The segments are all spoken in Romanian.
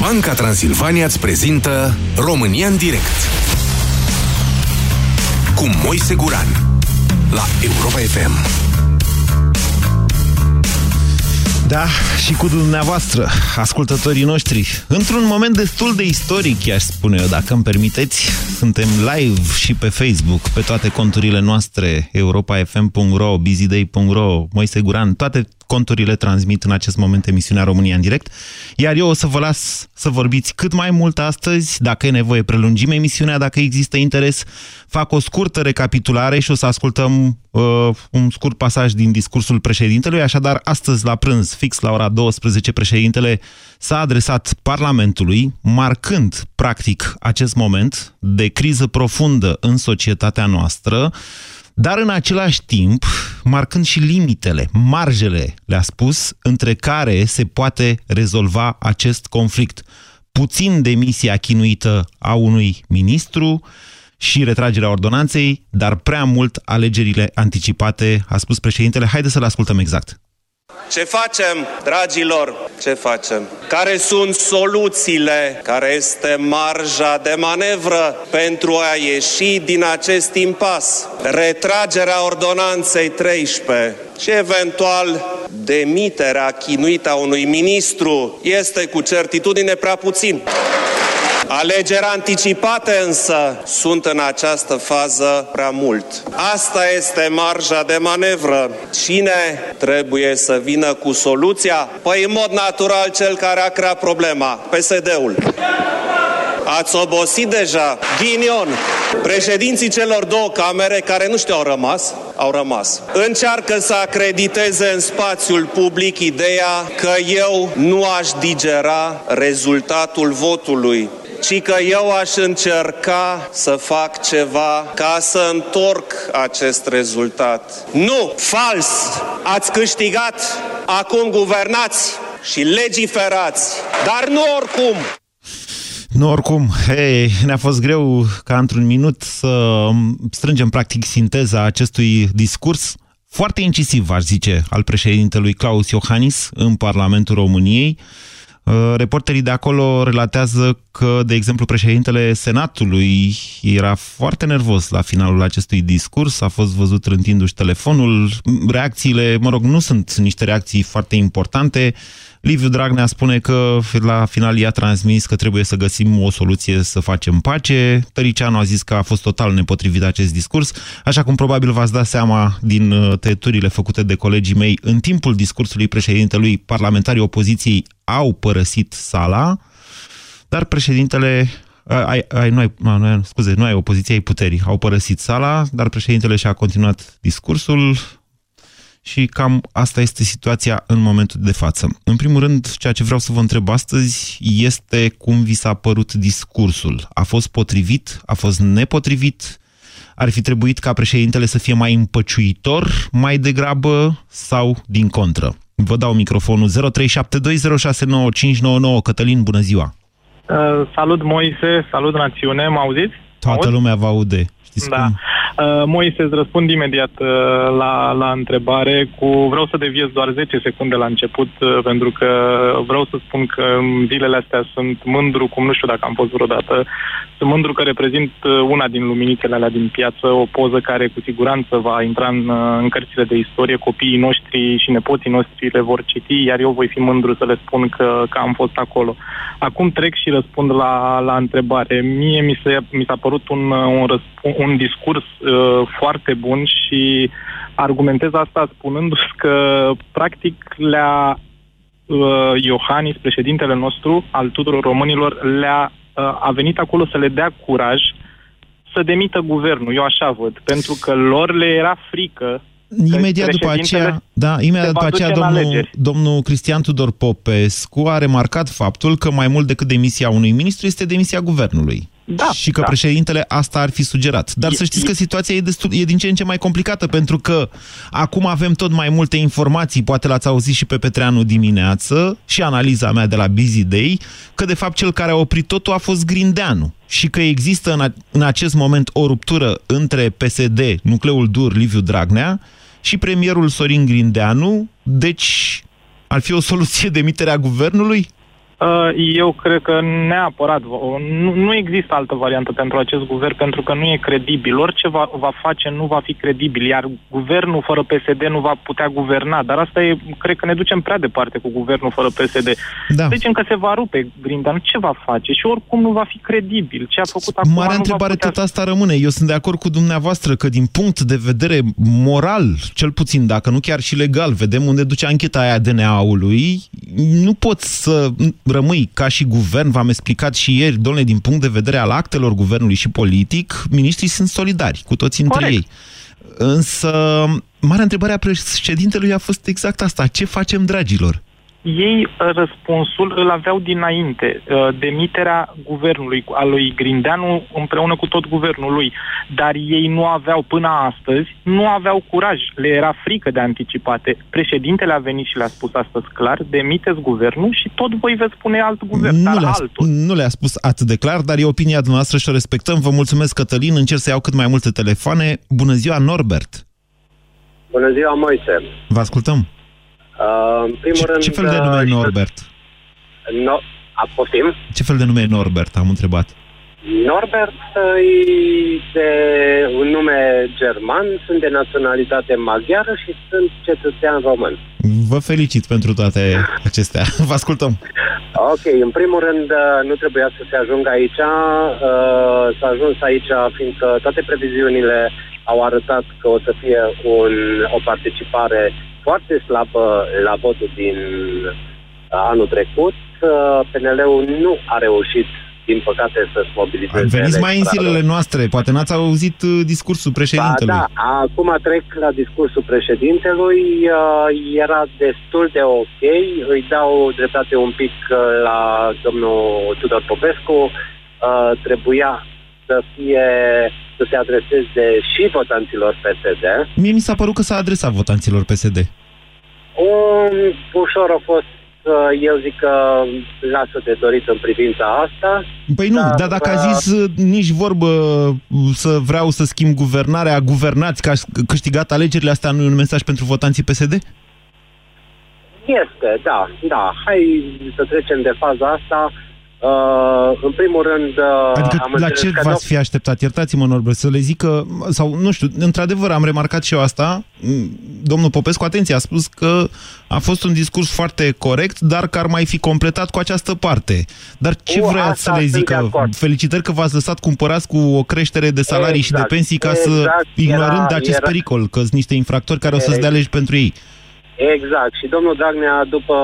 Banca Transilvania îți prezintă România în direct cu Moise Guran la Europa FM. Da, și cu dumneavoastră, ascultătorii noștri. Într-un moment destul de istoric, aș spune eu, dacă îmi permiteți, suntem live și pe Facebook, pe toate conturile noastre, europafm.ro, busyday.ro, Moise Guran, toate conturile transmit în acest moment emisiunea România în direct, iar eu o să vă las să vorbiți cât mai mult astăzi, dacă e nevoie prelungim emisiunea, dacă există interes, fac o scurtă recapitulare și o să ascultăm uh, un scurt pasaj din discursul președintelui, așadar astăzi la prânz, fix la ora 12, președintele s-a adresat Parlamentului, marcând practic acest moment de criză profundă în societatea noastră, dar în același timp, marcând și limitele, marjele, le-a spus, între care se poate rezolva acest conflict. Puțin demisia chinuită a unui ministru și retragerea ordonanței, dar prea mult alegerile anticipate, a spus președintele. Haideți să-l ascultăm exact. Ce facem, dragilor? Ce facem? Care sunt soluțiile? Care este marja de manevră pentru a ieși din acest impas? Retragerea ordonanței 13 și eventual demiterea chinuită a unui ministru este cu certitudine prea puțin. Alegeri anticipate însă sunt în această fază prea mult. Asta este marja de manevră. Cine trebuie să vină cu soluția? Păi în mod natural cel care a creat problema, PSD-ul. Ați obosit deja. Ghinion. Președinții celor două camere, care nu știu au rămas, au rămas. Încearcă să acrediteze în spațiul public ideea că eu nu aș digera rezultatul votului ci că eu aș încerca să fac ceva ca să întorc acest rezultat. Nu! Fals! Ați câștigat, acum guvernați și legiferați, dar nu oricum! Nu, oricum, hey, ne-a fost greu ca într-un minut să strângem practic sinteza acestui discurs foarte incisiv, aș zice, al președintelui Claus Iohannis în Parlamentul României, Uh, reporterii de acolo relatează că, de exemplu, președintele Senatului era foarte nervos la finalul acestui discurs, a fost văzut rântindu-și telefonul. Reacțiile, mă rog, nu sunt niște reacții foarte importante. Liviu Dragnea spune că la final i-a transmis că trebuie să găsim o soluție să facem pace. Tăricianu a zis că a fost total nepotrivit acest discurs, așa cum probabil v-ați dat seama din uh, tăieturile făcute de colegii mei în timpul discursului președintelui, parlamentarii opoziției au părăsit sala, dar președintele ai, ai, nu ai, nu, scuze, nu ai opoziție, ai puterii. Au părăsit sala, dar președintele și-a continuat discursul și cam asta este situația în momentul de față. În primul rând, ceea ce vreau să vă întreb astăzi este cum vi s-a părut discursul. A fost potrivit? A fost nepotrivit? Ar fi trebuit ca președintele să fie mai împăciuitor, mai degrabă sau din contră? Vă dau microfonul 0372069599. Cătălin, bună ziua! Uh, salut, Moise! Salut, națiune! Mă auziți? Toată Aud? lumea vă aude. Știți da. cum? Uh, Moise, îți răspund imediat uh, la, la întrebare cu... Vreau să deviez doar 10 secunde la început, uh, pentru că vreau să spun că zilele astea sunt mândru, cum nu știu dacă am fost vreodată, sunt mândru că reprezint uh, una din luminițele alea din piață, o poză care cu siguranță va intra în, uh, în cărțile de istorie, copiii noștri și nepoții noștri le vor citi, iar eu voi fi mândru să le spun că, că am fost acolo. Acum trec și răspund la, la întrebare. Mie mi, se, mi s-a părut un, un, răsp- un discurs uh, foarte bun și argumentez asta spunându-și că practic le-a uh, Iohannis, președintele nostru, al tuturor românilor, le-a uh, a venit acolo să le dea curaj să demită guvernul. Eu așa văd. Pentru că lor le era frică Imediat după aceea, da, imediat după aceea domnul, domnul Cristian Tudor Popescu a remarcat faptul că mai mult decât demisia unui ministru este demisia guvernului. Da, și că da. președintele asta ar fi sugerat. Dar e, să știți e... că situația e, destul, e din ce în ce mai complicată, pentru că acum avem tot mai multe informații, poate l-ați auzit și pe Petreanu dimineață, și analiza mea de la Busy Day, că de fapt cel care a oprit totul a fost Grindeanu și că există în, a, în acest moment o ruptură între PSD, nucleul dur Liviu Dragnea, și premierul Sorin Grindeanu, deci ar fi o soluție demiterea guvernului? Uh, eu cred că neapărat nu, nu există altă variantă pentru acest guvern pentru că nu e credibil. Orice va, va face nu va fi credibil, iar guvernul fără PSD nu va putea guverna. Dar asta e, cred că ne ducem prea departe cu guvernul fără PSD. Da. Deci încă se va rupe Grindeanu, ce va face? Și oricum nu va fi credibil. Ce a făcut acum Marea întrebare tot asta rămâne. Eu sunt de acord cu dumneavoastră că din punct de vedere moral, cel puțin, dacă nu chiar și legal, vedem unde duce ancheta aia DNA-ului, nu pot să rămâi ca și guvern, v-am explicat și ieri, domnule, din punct de vedere al actelor guvernului și politic, ministrii sunt solidari cu toți între Corect. ei. Însă, marea întrebare a președintelui a fost exact asta. Ce facem, dragilor? Ei uh, răspunsul îl aveau dinainte, uh, demiterea guvernului, a lui Grindeanu împreună cu tot guvernul lui. Dar ei nu aveau până astăzi, nu aveau curaj, le era frică de anticipate. Președintele a venit și le-a spus astăzi clar, demiteți guvernul și tot voi veți spune alt guvern, nu dar le altul. Nu le-a spus atât de clar, dar e opinia dumneavoastră și o respectăm. Vă mulțumesc, Cătălin, încerc să iau cât mai multe telefoane. Bună ziua, Norbert! Bună ziua, Moise! Vă ascultăm! Uh, în primul ce, rând... Ce fel de nume e uh, Norbert? No, a, poftim? Ce fel de nume e Norbert, am întrebat. Norbert e de un nume german, sunt de naționalitate maghiară și sunt cetățean român. Vă felicit pentru toate acestea. Vă ascultăm. Ok, în primul rând uh, nu trebuia să se ajungă aici. Uh, s-a ajuns aici fiindcă toate previziunile au arătat că o să fie un, o participare foarte slabă la votul din anul trecut. PNL-ul nu a reușit din păcate să-și mobilizeze... Veniți mai în zilele noastre, poate n-ați auzit uh, discursul președintelui. Ba, da, acum trec la discursul președintelui, uh, era destul de ok, îi dau dreptate un pic uh, la domnul Tudor Popescu, trebuia să fie să se adreseze și votanților PSD. Mie mi s-a părut că s-a adresat votanților PSD. Un ușor a fost eu zic că lasă de dorit în privința asta. Păi nu, dar, dar dacă a uh, zis uh, nici vorbă uh, să vreau să schimb guvernarea, guvernați, că aș câștigat alegerile astea, nu e un mesaj pentru votanții PSD? Este, da, da. Hai să trecem de faza asta. Uh, în primul rând... Uh, adică am la ce v-ați fi așteptat? Iertați-mă, Norbert, să le zic că, sau nu știu, într-adevăr am remarcat și eu asta, domnul Popescu, atenție, a spus că a fost un discurs foarte corect, dar că ar mai fi completat cu această parte. Dar ce uh, vreați să le zic? Felicitări că v-ați lăsat cumpărați cu o creștere de salarii exact, și de exact. pensii ca exact, să, ignorând era, acest era... pericol, că sunt niște infractori care exact. o să-ți dea legi pentru ei. Exact. Și domnul Dragnea, după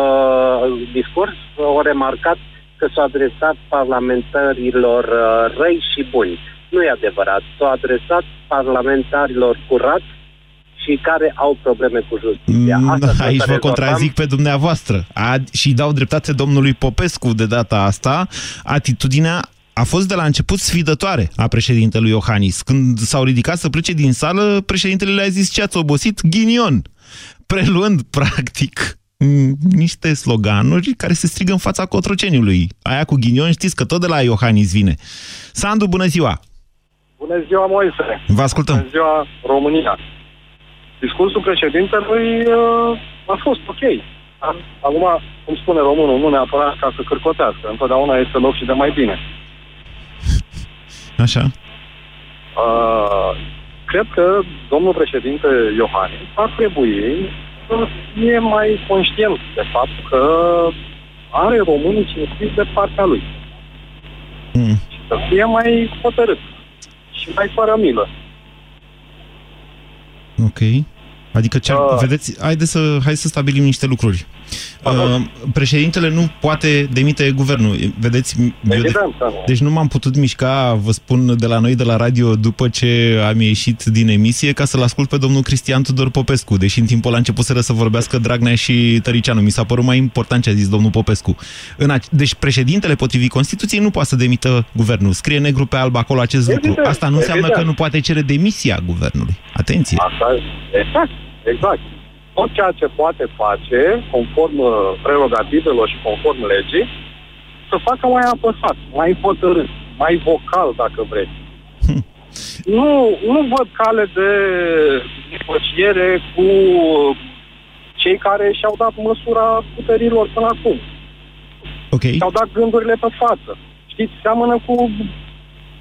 discurs, a remarcat că s-a adresat parlamentarilor uh, răi și buni. Nu e adevărat. S-a adresat parlamentarilor curați și care au probleme cu justiția. Mm, asta Aici vă contrazic pe dumneavoastră. A, și dau dreptate domnului Popescu de data asta. Atitudinea a fost de la început sfidătoare a președintelui Iohannis. Când s-au ridicat să plece din sală, președintele le-a zis ce ați obosit? Ghinion! Preluând, practic, niște sloganuri care se strigă în fața cotroceniului. Aia cu ghinion știți că tot de la Iohannis vine. Sandu, bună ziua! Bună ziua, Moise! Vă ascultăm! Bună ziua, România! Discursul președintelui uh, a fost ok. Acum, cum spune românul, nu neapărat ca să cârcotească. Întotdeauna este loc și de mai bine. Așa. Uh, cred că domnul președinte Iohannis ar trebui e mai conștient de faptul că are românii cinstiți de partea lui. Mm. Și să fie mai hotărât și mai fără milă. Ok. Adică, ce, uh. vedeți, haideți să, hai să stabilim niște lucruri. Uh, președintele nu poate demite guvernul. Vedeți? Eu de... Deci nu m-am putut mișca, vă spun, de la noi, de la radio, după ce am ieșit din emisie, ca să-l ascult pe domnul Cristian Tudor Popescu. Deși în timpul ăla începuseră să vorbească Dragnea și Tăricianu. Mi s-a părut mai important ce a zis domnul Popescu. În a... Deci președintele, potrivit Constituției, nu poate să demită guvernul. Scrie negru pe alb acolo acest evident, lucru. Asta nu înseamnă evident. că nu poate cere demisia guvernului. Atenție! Asta, exact, exact tot ceea ce poate face, conform uh, prerogativelor și conform legii, să facă mai apăsat, mai hotărât, mai vocal, dacă vreți. Hm. Nu, nu văd cale de negociere cu cei care și-au dat măsura puterilor până acum. Ok. Și-au dat gândurile pe față. Știți, seamănă cu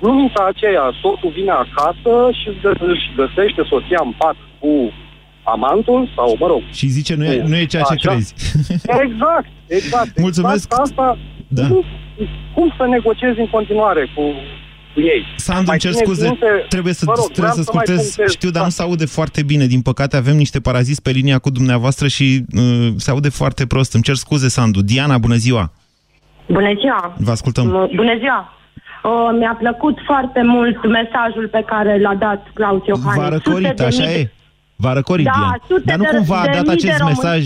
glumița aceea. Soțul vine acasă și își gă- își găsește soția în pat cu amantul sau, mă rog, Și zice, nu e, nu e ceea ce Așa. crezi. Exact, exact. Mulțumesc. Exact asta, Da. cum, cum să negociezi în continuare cu, cu ei? Sandu, Mai îmi cer țineți scuze, minte- trebuie să, Vă rog, trebuie vreau să mai scurtez. punctez. Știu, dar Da. nu se aude foarte bine. Din păcate avem niște paraziți pe linia cu dumneavoastră și uh, se aude foarte prost. Îmi cer scuze, Sandu. Diana, bună ziua! Bună ziua! Vă ascultăm. M- Bună ziua! Uh, mi-a plăcut foarte mult mesajul pe care l-a dat Claus Iohannis. V-a răcorit, Sute de așa mii de- e? V-a răcorit, Da, Diana. sute Dar nu de- cumva a de dat mii de acest români. mesaj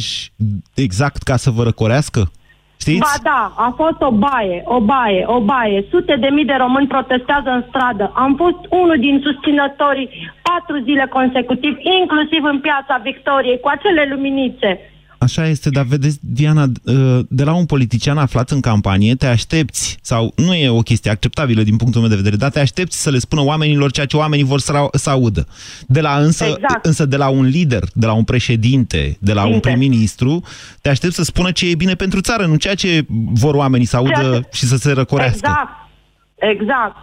exact ca să vă răcorească? Știți? Ba da, a fost o baie, o baie, o baie. Sute de mii de români protestează în stradă. Am fost unul din susținătorii patru zile consecutiv, inclusiv în piața Victoriei, cu acele luminițe. Așa este, dar vedeți, Diana, uh, de la un politician aflat în campanie, te aștepți, sau nu e o chestie acceptabilă din punctul meu de vedere, dar te aștepți să le spună oamenilor ceea ce oamenii vor să, au- să audă. De la însă, Exact. însă de la un lider, de la un președinte, de la un Lider. prim-ministru, te aștepți să spună ce e bine pentru țară, nu ceea ce vor oamenii să audă Ceea ce- și să se răcorească. Exact. Exact,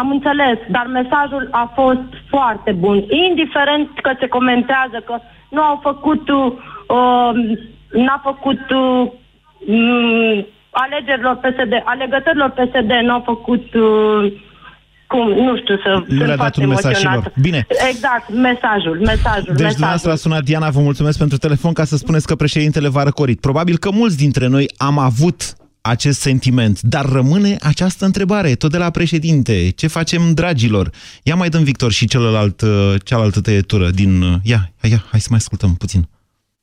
am înțeles, dar mesajul a fost foarte bun. Indiferent că se comentează că nu au făcut, uh, n-a făcut uh, m, alegerilor PSD, alegătorilor PSD n-au făcut, uh, cum, nu știu să... Nu sunt le-a dat foarte un mesaj și emoționată. lor. Bine. Exact, mesajul, mesajul, Deci mesajul. dumneavoastră a sunat Diana, vă mulțumesc pentru telefon ca să spuneți că președintele v-a răcorit. Probabil că mulți dintre noi am avut acest sentiment, dar rămâne această întrebare, tot de la președinte. Ce facem, dragilor? Ia mai dăm Victor și celălalt, uh, cealaltă tăietură din... uh, Ia, ia, hai să mai ascultăm puțin.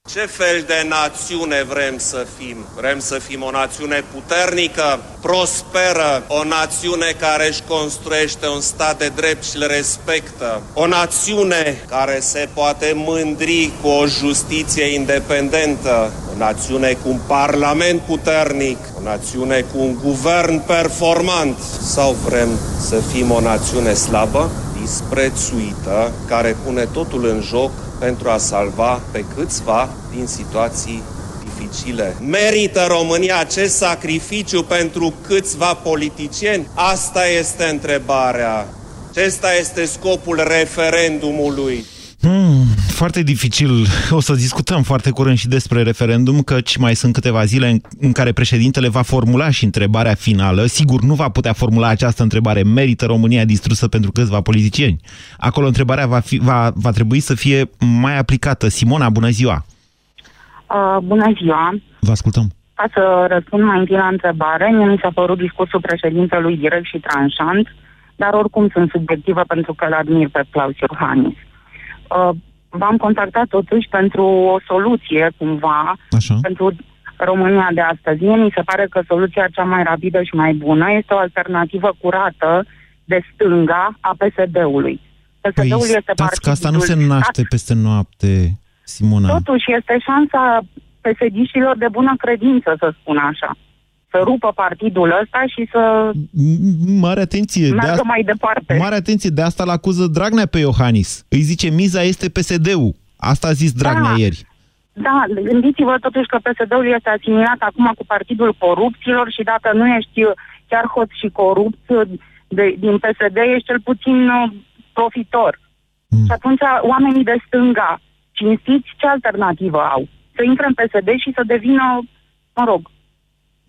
Ce fel de națiune vrem să fim? Vrem să fim o națiune puternică, prosperă, o națiune care își construiește un stat de drept și le respectă, o națiune care se poate mândri cu o justiție independentă, o națiune cu un parlament puternic, o națiune cu un guvern performant. Sau vrem să fim o națiune slabă, disprețuită, care pune totul în joc pentru a salva pe câțiva din situații dificile. Merită România acest sacrificiu pentru câțiva politicieni? Asta este întrebarea. Acesta este scopul referendumului. Hmm, foarte dificil. O să discutăm foarte curând și despre referendum, căci mai sunt câteva zile în, în care președintele va formula și întrebarea finală. Sigur, nu va putea formula această întrebare. Merită România distrusă pentru câțiva politicieni? Acolo întrebarea va, fi, va, va trebui să fie mai aplicată. Simona, bună ziua! Uh, bună ziua! Vă ascultăm. Ca să răspund mai întâi la întrebare, mie mi s-a părut discursul președintelui direct și tranșant, dar oricum sunt subiectivă pentru că îl admir pe Claus Iohannis. Uh, v-am contactat totuși pentru o soluție, cumva, Așa. pentru România de astăzi. Mie mi se pare că soluția cea mai rapidă și mai bună este o alternativă curată de stânga a PSD-ului. Păi PSD-ul este stați că asta nu se partidul- naște peste noapte, Simona. Totuși este șansa pesediștilor de bună credință, să spun așa. Să rupă partidul ăsta și să M- Mare atenție! De meargă asta, mai departe. mare atenție! De asta l-acuză Dragnea pe Iohannis. Îi zice, miza este PSD-ul. Asta a zis Dragnea Da. ieri. Da, gândiți-vă totuși că PSD-ul este asimilat acum cu partidul corupților și dacă nu ești chiar hoț și corupt de, din PSD, ești cel puțin uh, profitor. Mm. Și atunci oamenii de stânga, cinstiți, ce alternativă au? Să intre în PSD și să devină, mă rog,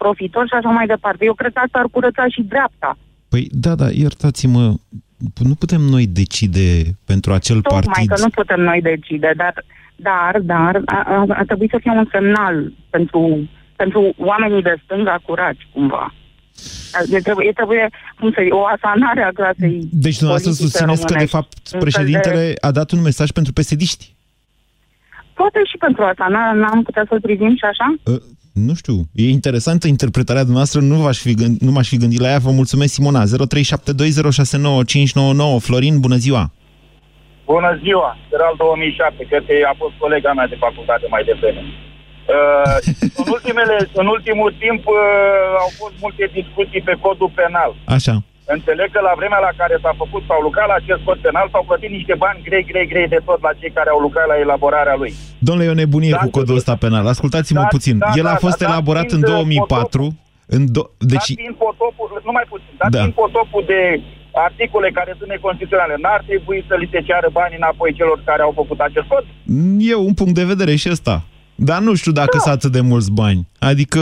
profitor și așa mai departe. Eu cred că asta ar curăța și dreapta. Păi da, da, iertați-mă, nu putem noi decide pentru acel Tocmai partid. că nu putem noi decide, dar, dar, dar a, a, a trebui să fie un semnal pentru, pentru oamenii de stânga curați, cumva. E trebuie, e trebuie cum să o asanare a clasei Deci dumneavoastră politice susțineți că, de românești. fapt, Un fel președintele a dat un mesaj pentru pesediști. Poate și pentru asta, n- n-am putea să-l privim și așa? Uh, nu știu, e interesantă interpretarea dumneavoastră, nu, v-aș fi gând, nu m-aș fi gândit la ea. Vă mulțumesc, Simona. 0372069599. Florin, bună ziua! Bună ziua, General 2007, cred că a fost colega mea de facultate mai devreme. Uh, în, ultimele, în ultimul timp uh, au fost multe discuții pe codul penal. Așa. Înțeleg că la vremea la care s-a făcut, s-au lucrat la acest cod penal, s-au plătit niște bani grei, grei, grei de tot la cei care au lucrat la elaborarea lui. Domnule, e o nebunie Da, cu codul ăsta penal. Ascultați-mă da, puțin. da, El a da, fost da, elaborat fiind, în uh, 2004. În do- deci... Dat fiind potopul, numai puțin, dat Da. fiind potopul de articole care sunt neconstituționale, n-ar trebui să li se ceară bani înapoi celor care au făcut acest cod? E un punct de vedere și ăsta. Dar nu știu dacă sunt atât de mulți bani. Adică...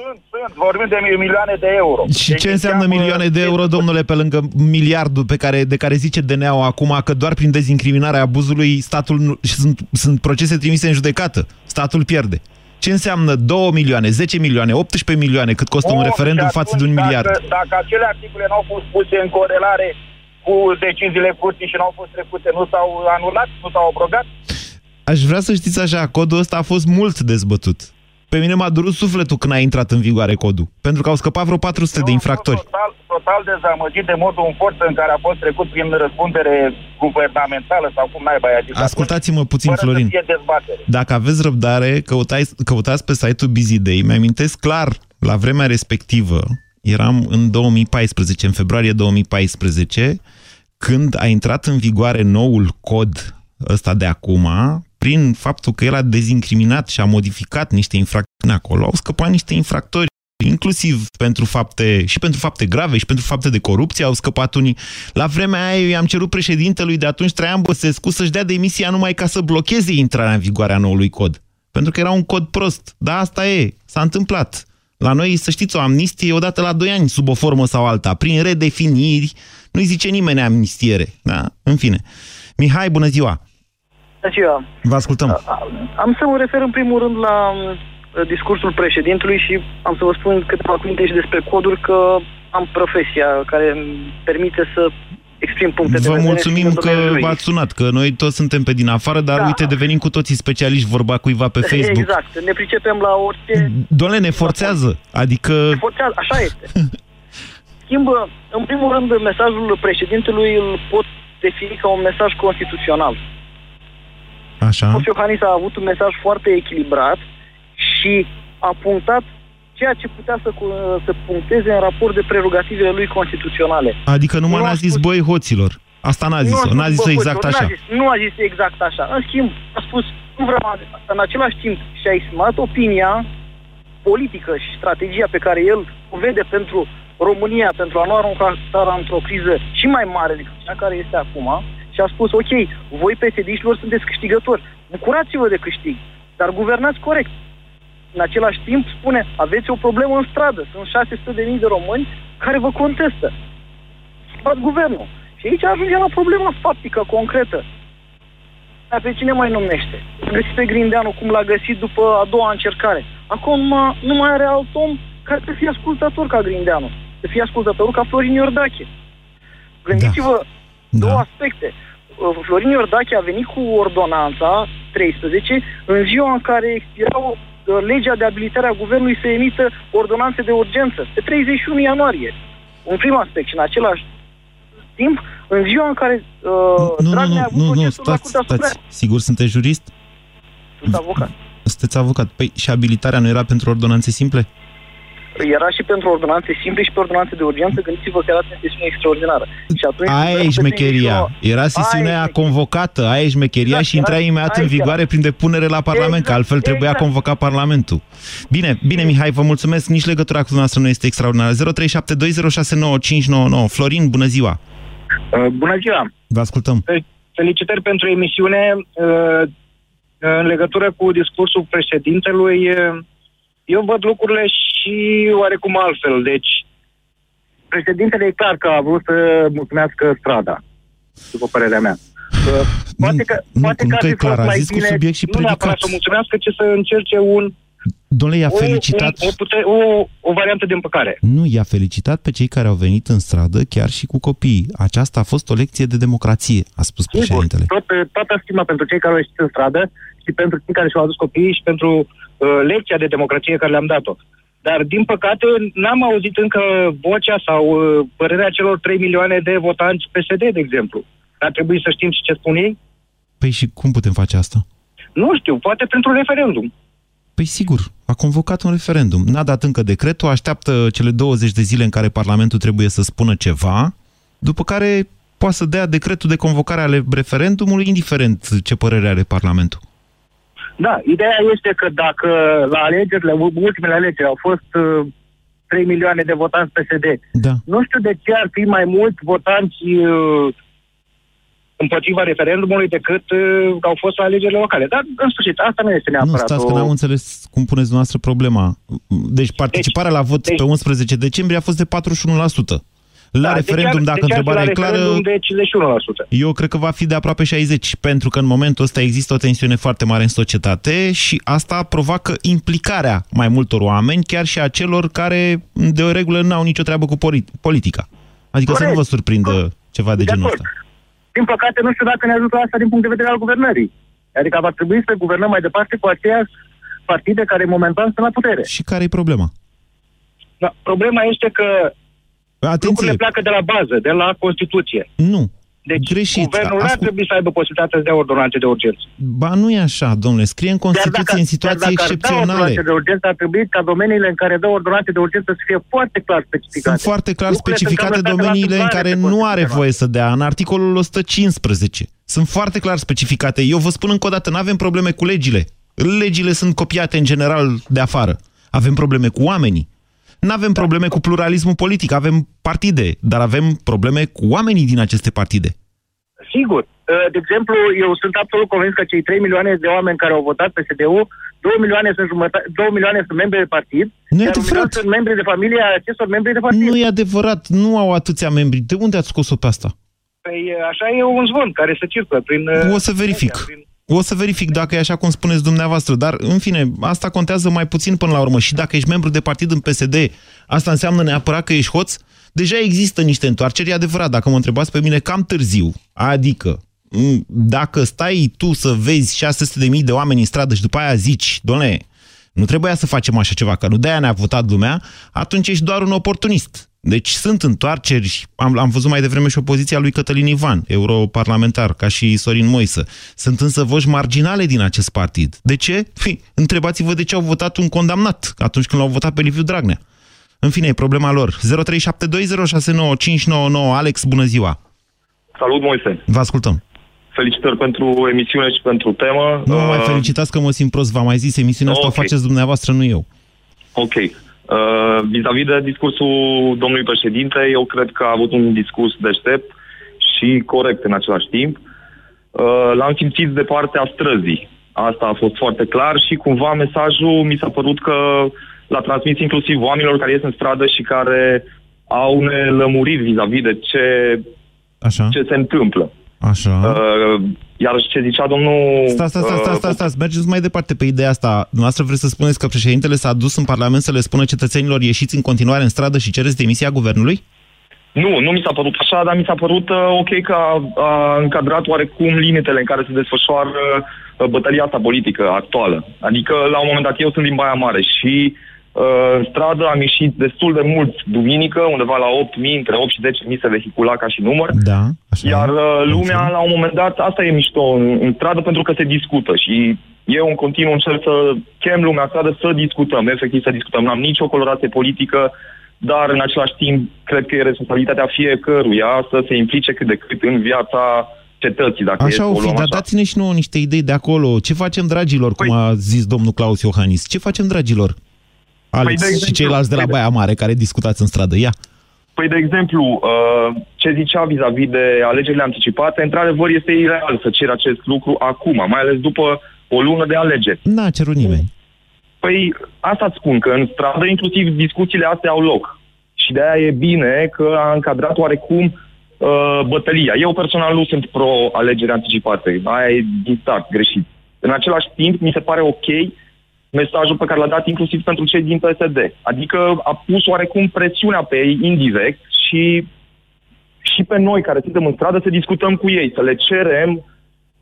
Sunt, sunt, vorbim de milioane de euro. Și Deci ce înseamnă înseamnă- milioane de euro, domnule, pe lângă miliardul pe care, de care zice DNA-ul acum că doar prin dezincriminarea abuzului statul nu, și sunt, sunt procese trimise în judecată. Statul pierde. Ce înseamnă 2 milioane, 10 milioane, 18 milioane, cât costă un Bun, referendum și față de un atunci, miliard? Dacă, dacă acele articole nu au fost puse în corelare cu deciziile curții și nu au fost trecute, nu s-au anulat, nu s-au abrogat, Aș vrea să știți așa, codul ăsta a fost mult dezbătut. Pe mine m-a durut sufletul când a intrat în vigoare codul, pentru că au scăpat vreo 400 de infractori. total, total dezamăgit de modul în forță în care a fost trecut prin răspundere guvernamentală sau cum naiba aia zis Ascultați-mă puțin, fără Florin. să fie dezbatere. Dacă aveți răbdare, căutați, căutați pe site-ul Busy Day. Mi-amintesc clar, la vremea respectivă, eram în 2014, în februarie 2014, când a intrat în vigoare noul cod ăsta de acum, prin faptul că el a dezincriminat și a modificat niște infracțiuni acolo, au scăpat niște infractori inclusiv pentru fapte și pentru fapte grave și pentru fapte de corupție au scăpat unii. La vremea aia eu i-am cerut președintelui de atunci Traian Băsescu să-și dea demisia numai ca să blocheze intrarea în vigoare a noului cod. Pentru că era un cod prost. Dar asta e, s-a întâmplat. La noi, să știți, o amnistie odată la 2 ani, sub o formă sau alta, prin redefiniri, nu-i zice nimeni amnistiere. Da? În fine. Mihai, bună ziua! Bună ziua! Vă ascultăm. Am să mă refer în primul rând la uh, discursul președintelui și am să vă spun câteva cuvinte și despre coduri, că am profesia care îmi permite să exprim puncte de Vă vedere. mulțumim și în că domeniul juridic. v-ați sunat, că noi toți suntem pe din afară, dar Da. uite, devenim cu toții specialiști, vorba cuiva pe Facebook. Exact. Ne pricepem la orice... Doamne, ne forțează. Adică... Ne forțează, așa este. Schimbă, în primul rând, mesajul președintelui îl pot defini ca un mesaj constituțional. Așa. Fost Iohannis a avut un mesaj foarte echilibrat și a punctat ceea ce putea să, cu- să puncteze în raport de prerogativele lui constituționale. Adică numai Nu n-a a zis, băi, hoților. Asta n-a zis-o, Nu a n-a zis-o bă, exact bă, așa. Nu a, zis, nu a zis exact așa. În schimb, a spus, nu vreau a- în același timp și-a exprimat opinia politică și strategia pe care el o vede pentru România, pentru a nu arunca țara într-o criză și mai mare decât cea care este acum, și a spus, ok, voi PSD-știlor sunteți câștigători, bucurați-vă de câștig, dar guvernați corect. În același timp spune, aveți o problemă în stradă, sunt 600.000 de români care vă contestă. Schimbați guvernul. Și aici ajungem la problema faptică, concretă. Dar pe cine mai numește? A găsit pe Grindeanu cum l-a găsit după a doua încercare. Acum nu mai, nu mai are alt om care să fie ascultător ca Grindeanu. Să fie ascultător ca Florin Iordache. Gândiți-vă Da. Două aspecte. Uh, Florin Iordache a venit cu ordonanța 13 în ziua în care expirau uh, legea de abilitare a guvernului să emită ordonanțe de urgență, pe 31 ianuarie. Un prim aspect și în același timp, în ziua în care uh, Nu, nu, Dragnea nu, a avut nu, nu, procesul la stați, Curtea stați. Supremă. Sigur sunteți jurist? Sunt avocat. Sunteți avocat. Păi și abilitarea nu era pentru ordonanțe simple? Era și pentru ordonanțe simple și pe ordonanțe de urgență, gândiți-vă că era o sesiune extraordinară. Și atunci, Aia e șmecheria. Era sesiunea aia convocată, aia e șmecheria Exact, și intra era- imediat în aici era. vigoare prin depunere la Parlament, că Exact, altfel trebuia exact. convocat Parlamentul. Bine, bine, Mihai, vă mulțumesc. Nici legătura cu dumneavoastră nu este extraordinară. 0372069599. Florin, bună ziua! Uh, bună ziua! Vă ascultăm. Felicitări pentru emisiune. Uh, În legătură cu discursul președintelui, uh, eu văd lucrurile și oarecum altfel. Deci, președintele e clar că a vrut să mulțumească strada, după părerea mea. Că Poate că, nu, poate nu că ar că e fi clar, fost a mai zis cu bine, subiect și nu neapărat predicat. să mulțumească, ci să încerce un, Domnule, i-a o, felicitat... un, o, pute, o, o variantă de împăcare. Nu, i-a felicitat pe cei care au venit în stradă, chiar și cu copiii. Aceasta a fost o lecție de democrație, a spus Sigur, președintele. tot, toată stima pentru cei care au ieșit în stradă și pentru cei care și-au adus copiii și pentru uh, lecția de democrație care le-am dat-o. Dar, din păcate, n-am auzit încă vocea sau uh, părerea celor 3 milioane de votanți PSD, de exemplu. Ar trebui să știm și ce spun ei? Păi și cum putem face asta? Nu știu, poate pentru referendum. Păi sigur, a convocat un referendum. N-a dat încă decretul, așteaptă cele 20 de zile în care Parlamentul trebuie să spună ceva, după care poate să dea decretul de convocare ale referendumului, indiferent ce părere are Parlamentul. Da, ideea este că dacă la alegerile, ultimele alegeri au fost uh, 3 milioane de votanți PSD. Da. Nu știu de ce ar fi mai mulți votanți uh, împotriva referendumului decât uh, au fost la alegerile locale. Dar, în sfârșit, asta nu este Nu, neapărat stați că o... n-am înțeles cum puneți dumneavoastră problema. Deci participarea la vot deci- pe 11 decembrie a fost de 41%. La Da, referendum, deci ar- dacă deci ar fi întrebarea la e clară, referendum de 51%. eu cred că va fi de aproape 60, pentru că în momentul ăsta există o tensiune foarte mare în societate și asta provoacă implicarea mai multor oameni, chiar și a celor care, de o regulă, nu au nicio treabă cu poli- politica. Adică să Corect. nu vă surprindă ceva de, De genul acord. ăsta. Din păcate, nu știu dacă ne ajută asta din punct de vedere al guvernării. Adică va trebui să guvernăm mai departe cu aceiași partide care momentan sunt la putere. Și care e problema? Da, problema este că Atenție, lucrurile pleacă de la bază, de la Constituție. nu. Deci Greșit. guvernul nu ar Ascult- trebui să aibă posibilitatea să dea ordonanțe de urgență. Ba nu e așa, domnule. Scrie în Constituție în situații chiar dacă ar da excepționale. ordonanțe de urgență, ar trebui ca domeniile în care dă ordonanțe de urgență să fie foarte clar specificate. Sunt foarte clar Lucrurile sunt specificate cam lăsate la domeniile în întâmplare care pe nu are Constituția voie să dea. În articolul 115. Sunt foarte clar specificate. Eu vă spun încă o dată, nu avem probleme cu legile. Legile sunt copiate în general de afară. Avem probleme cu oamenii. Nu avem probleme cu pluralismul politic. Avem partide, dar avem probleme cu oamenii din aceste partide. Sigur. Uh, De exemplu, eu sunt absolut convins că cei 3 milioane de oameni care au votat PSD-ul, 2 milioane sunt, jumătate, 2 milioane sunt membri de partid, Nu e iar un milion adevărat. sunt membri de familie a acestor membri de partid. Nu e adevărat. Nu au atâția membri. De unde ați scos-o pe asta? Păi așa e un zvon care se circulă prin... uh, O să verific. O să verific dacă e așa cum spuneți dumneavoastră, dar în fine, asta contează mai puțin până la urmă. Și dacă ești membru de partid în PSD, asta înseamnă neapărat că ești hoț? Deja există niște întoarceri, e adevărat, dacă mă întrebați pe mine, cam târziu. Adică, m, dacă stai tu să vezi 600.000 de oameni în stradă și după aia zici, doamne, nu trebuia să facem așa ceva, că nu de-aia ne-a votat lumea, atunci ești doar un oportunist. Deci sunt întoarceri, am, am văzut mai devreme și opoziția lui Cătălin Ivan, europarlamentar, ca și Sorin Moisă. Sunt însă voci marginale din acest partid. De ce? Păi, întrebați-vă de ce au votat un condamnat atunci când l-au votat pe Liviu Dragnea. În fine, e problema lor. 0372069599. Alex, bună ziua! Salut, Moise! Vă ascultăm. Felicitări pentru emisiune și pentru temă. Nu mă mai Uh, felicitați că mă simt prost, v-am mai zis, emisiunea asta Ok. o faceți dumneavoastră, nu eu. Ok. Uh, vis-a-vis de discursul domnului președinte, eu cred că a avut un discurs deștept și corect în același timp. Uh, l-am simțit de partea străzii. Asta a fost foarte clar și cumva mesajul mi s-a părut că l-a transmis inclusiv oamenilor care ies în stradă și care au nelămuriri vis-a-vis de ce, Așa. ce se întâmplă. Așa. Uh, iar ce zicea domnul... Stați, stați, stați, stați, stați, stați, mergeți mai departe pe ideea asta. Dumneavoastră vreți să spuneți că președintele s-a dus în Parlament să le spună cetățenilor ieșiți în continuare în stradă și cereți demisia guvernului? Nu, nu mi s-a părut așa, dar mi s-a părut uh, ok că a, a încadrat oarecum limitele în care se desfășoară uh, bătălia asta politică actuală. Adică, la un moment dat, eu sunt din Baia Mare și uh, în stradă am ieșit destul de mult duminică, undeva la 8.000, între 8 și 10.000 se vehicula ca și număr. Da, așa. Iar uh, lumea, la un moment dat, asta e mișto în, în stradă pentru că se discută și eu în continuu încerc să chem lumea în stradă să discutăm, efectiv să discutăm. N-am nicio colorație politică, dar în același timp cred că e responsabilitatea fiecăruia să se implice cât de cât în viața cetății, dacă e să Așa o o fi, luăm dar așa. dați-ne și nouă niște idei de acolo. Ce facem, dragilor, cum a zis domnul Claus Iohannis? Ce facem, dragilor? Alex de și exemplu, ceilalți de la păi de- Baia Mare care discutați în stradă. Ia. Păi, de exemplu, uh, ce zicea vis-a-vis de alegerile anticipate, într-adevăr este ireal să cer acest lucru acum, mai ales după o lună de alegeri. N-a cerut nimeni. Păi asta îți spun, că în stradă inclusiv discuțiile astea au loc. Și de aia e bine că a încadrat oarecum uh, bătălia. Eu personal nu sunt pro-alegeri anticipate. Aia e din start greșit. În același timp, mi se pare ok mesajul pe care l-a dat inclusiv pentru cei din PSD. Adică a pus oarecum presiunea pe ei indirect și și pe noi care suntem în stradă să discutăm cu ei, să le cerem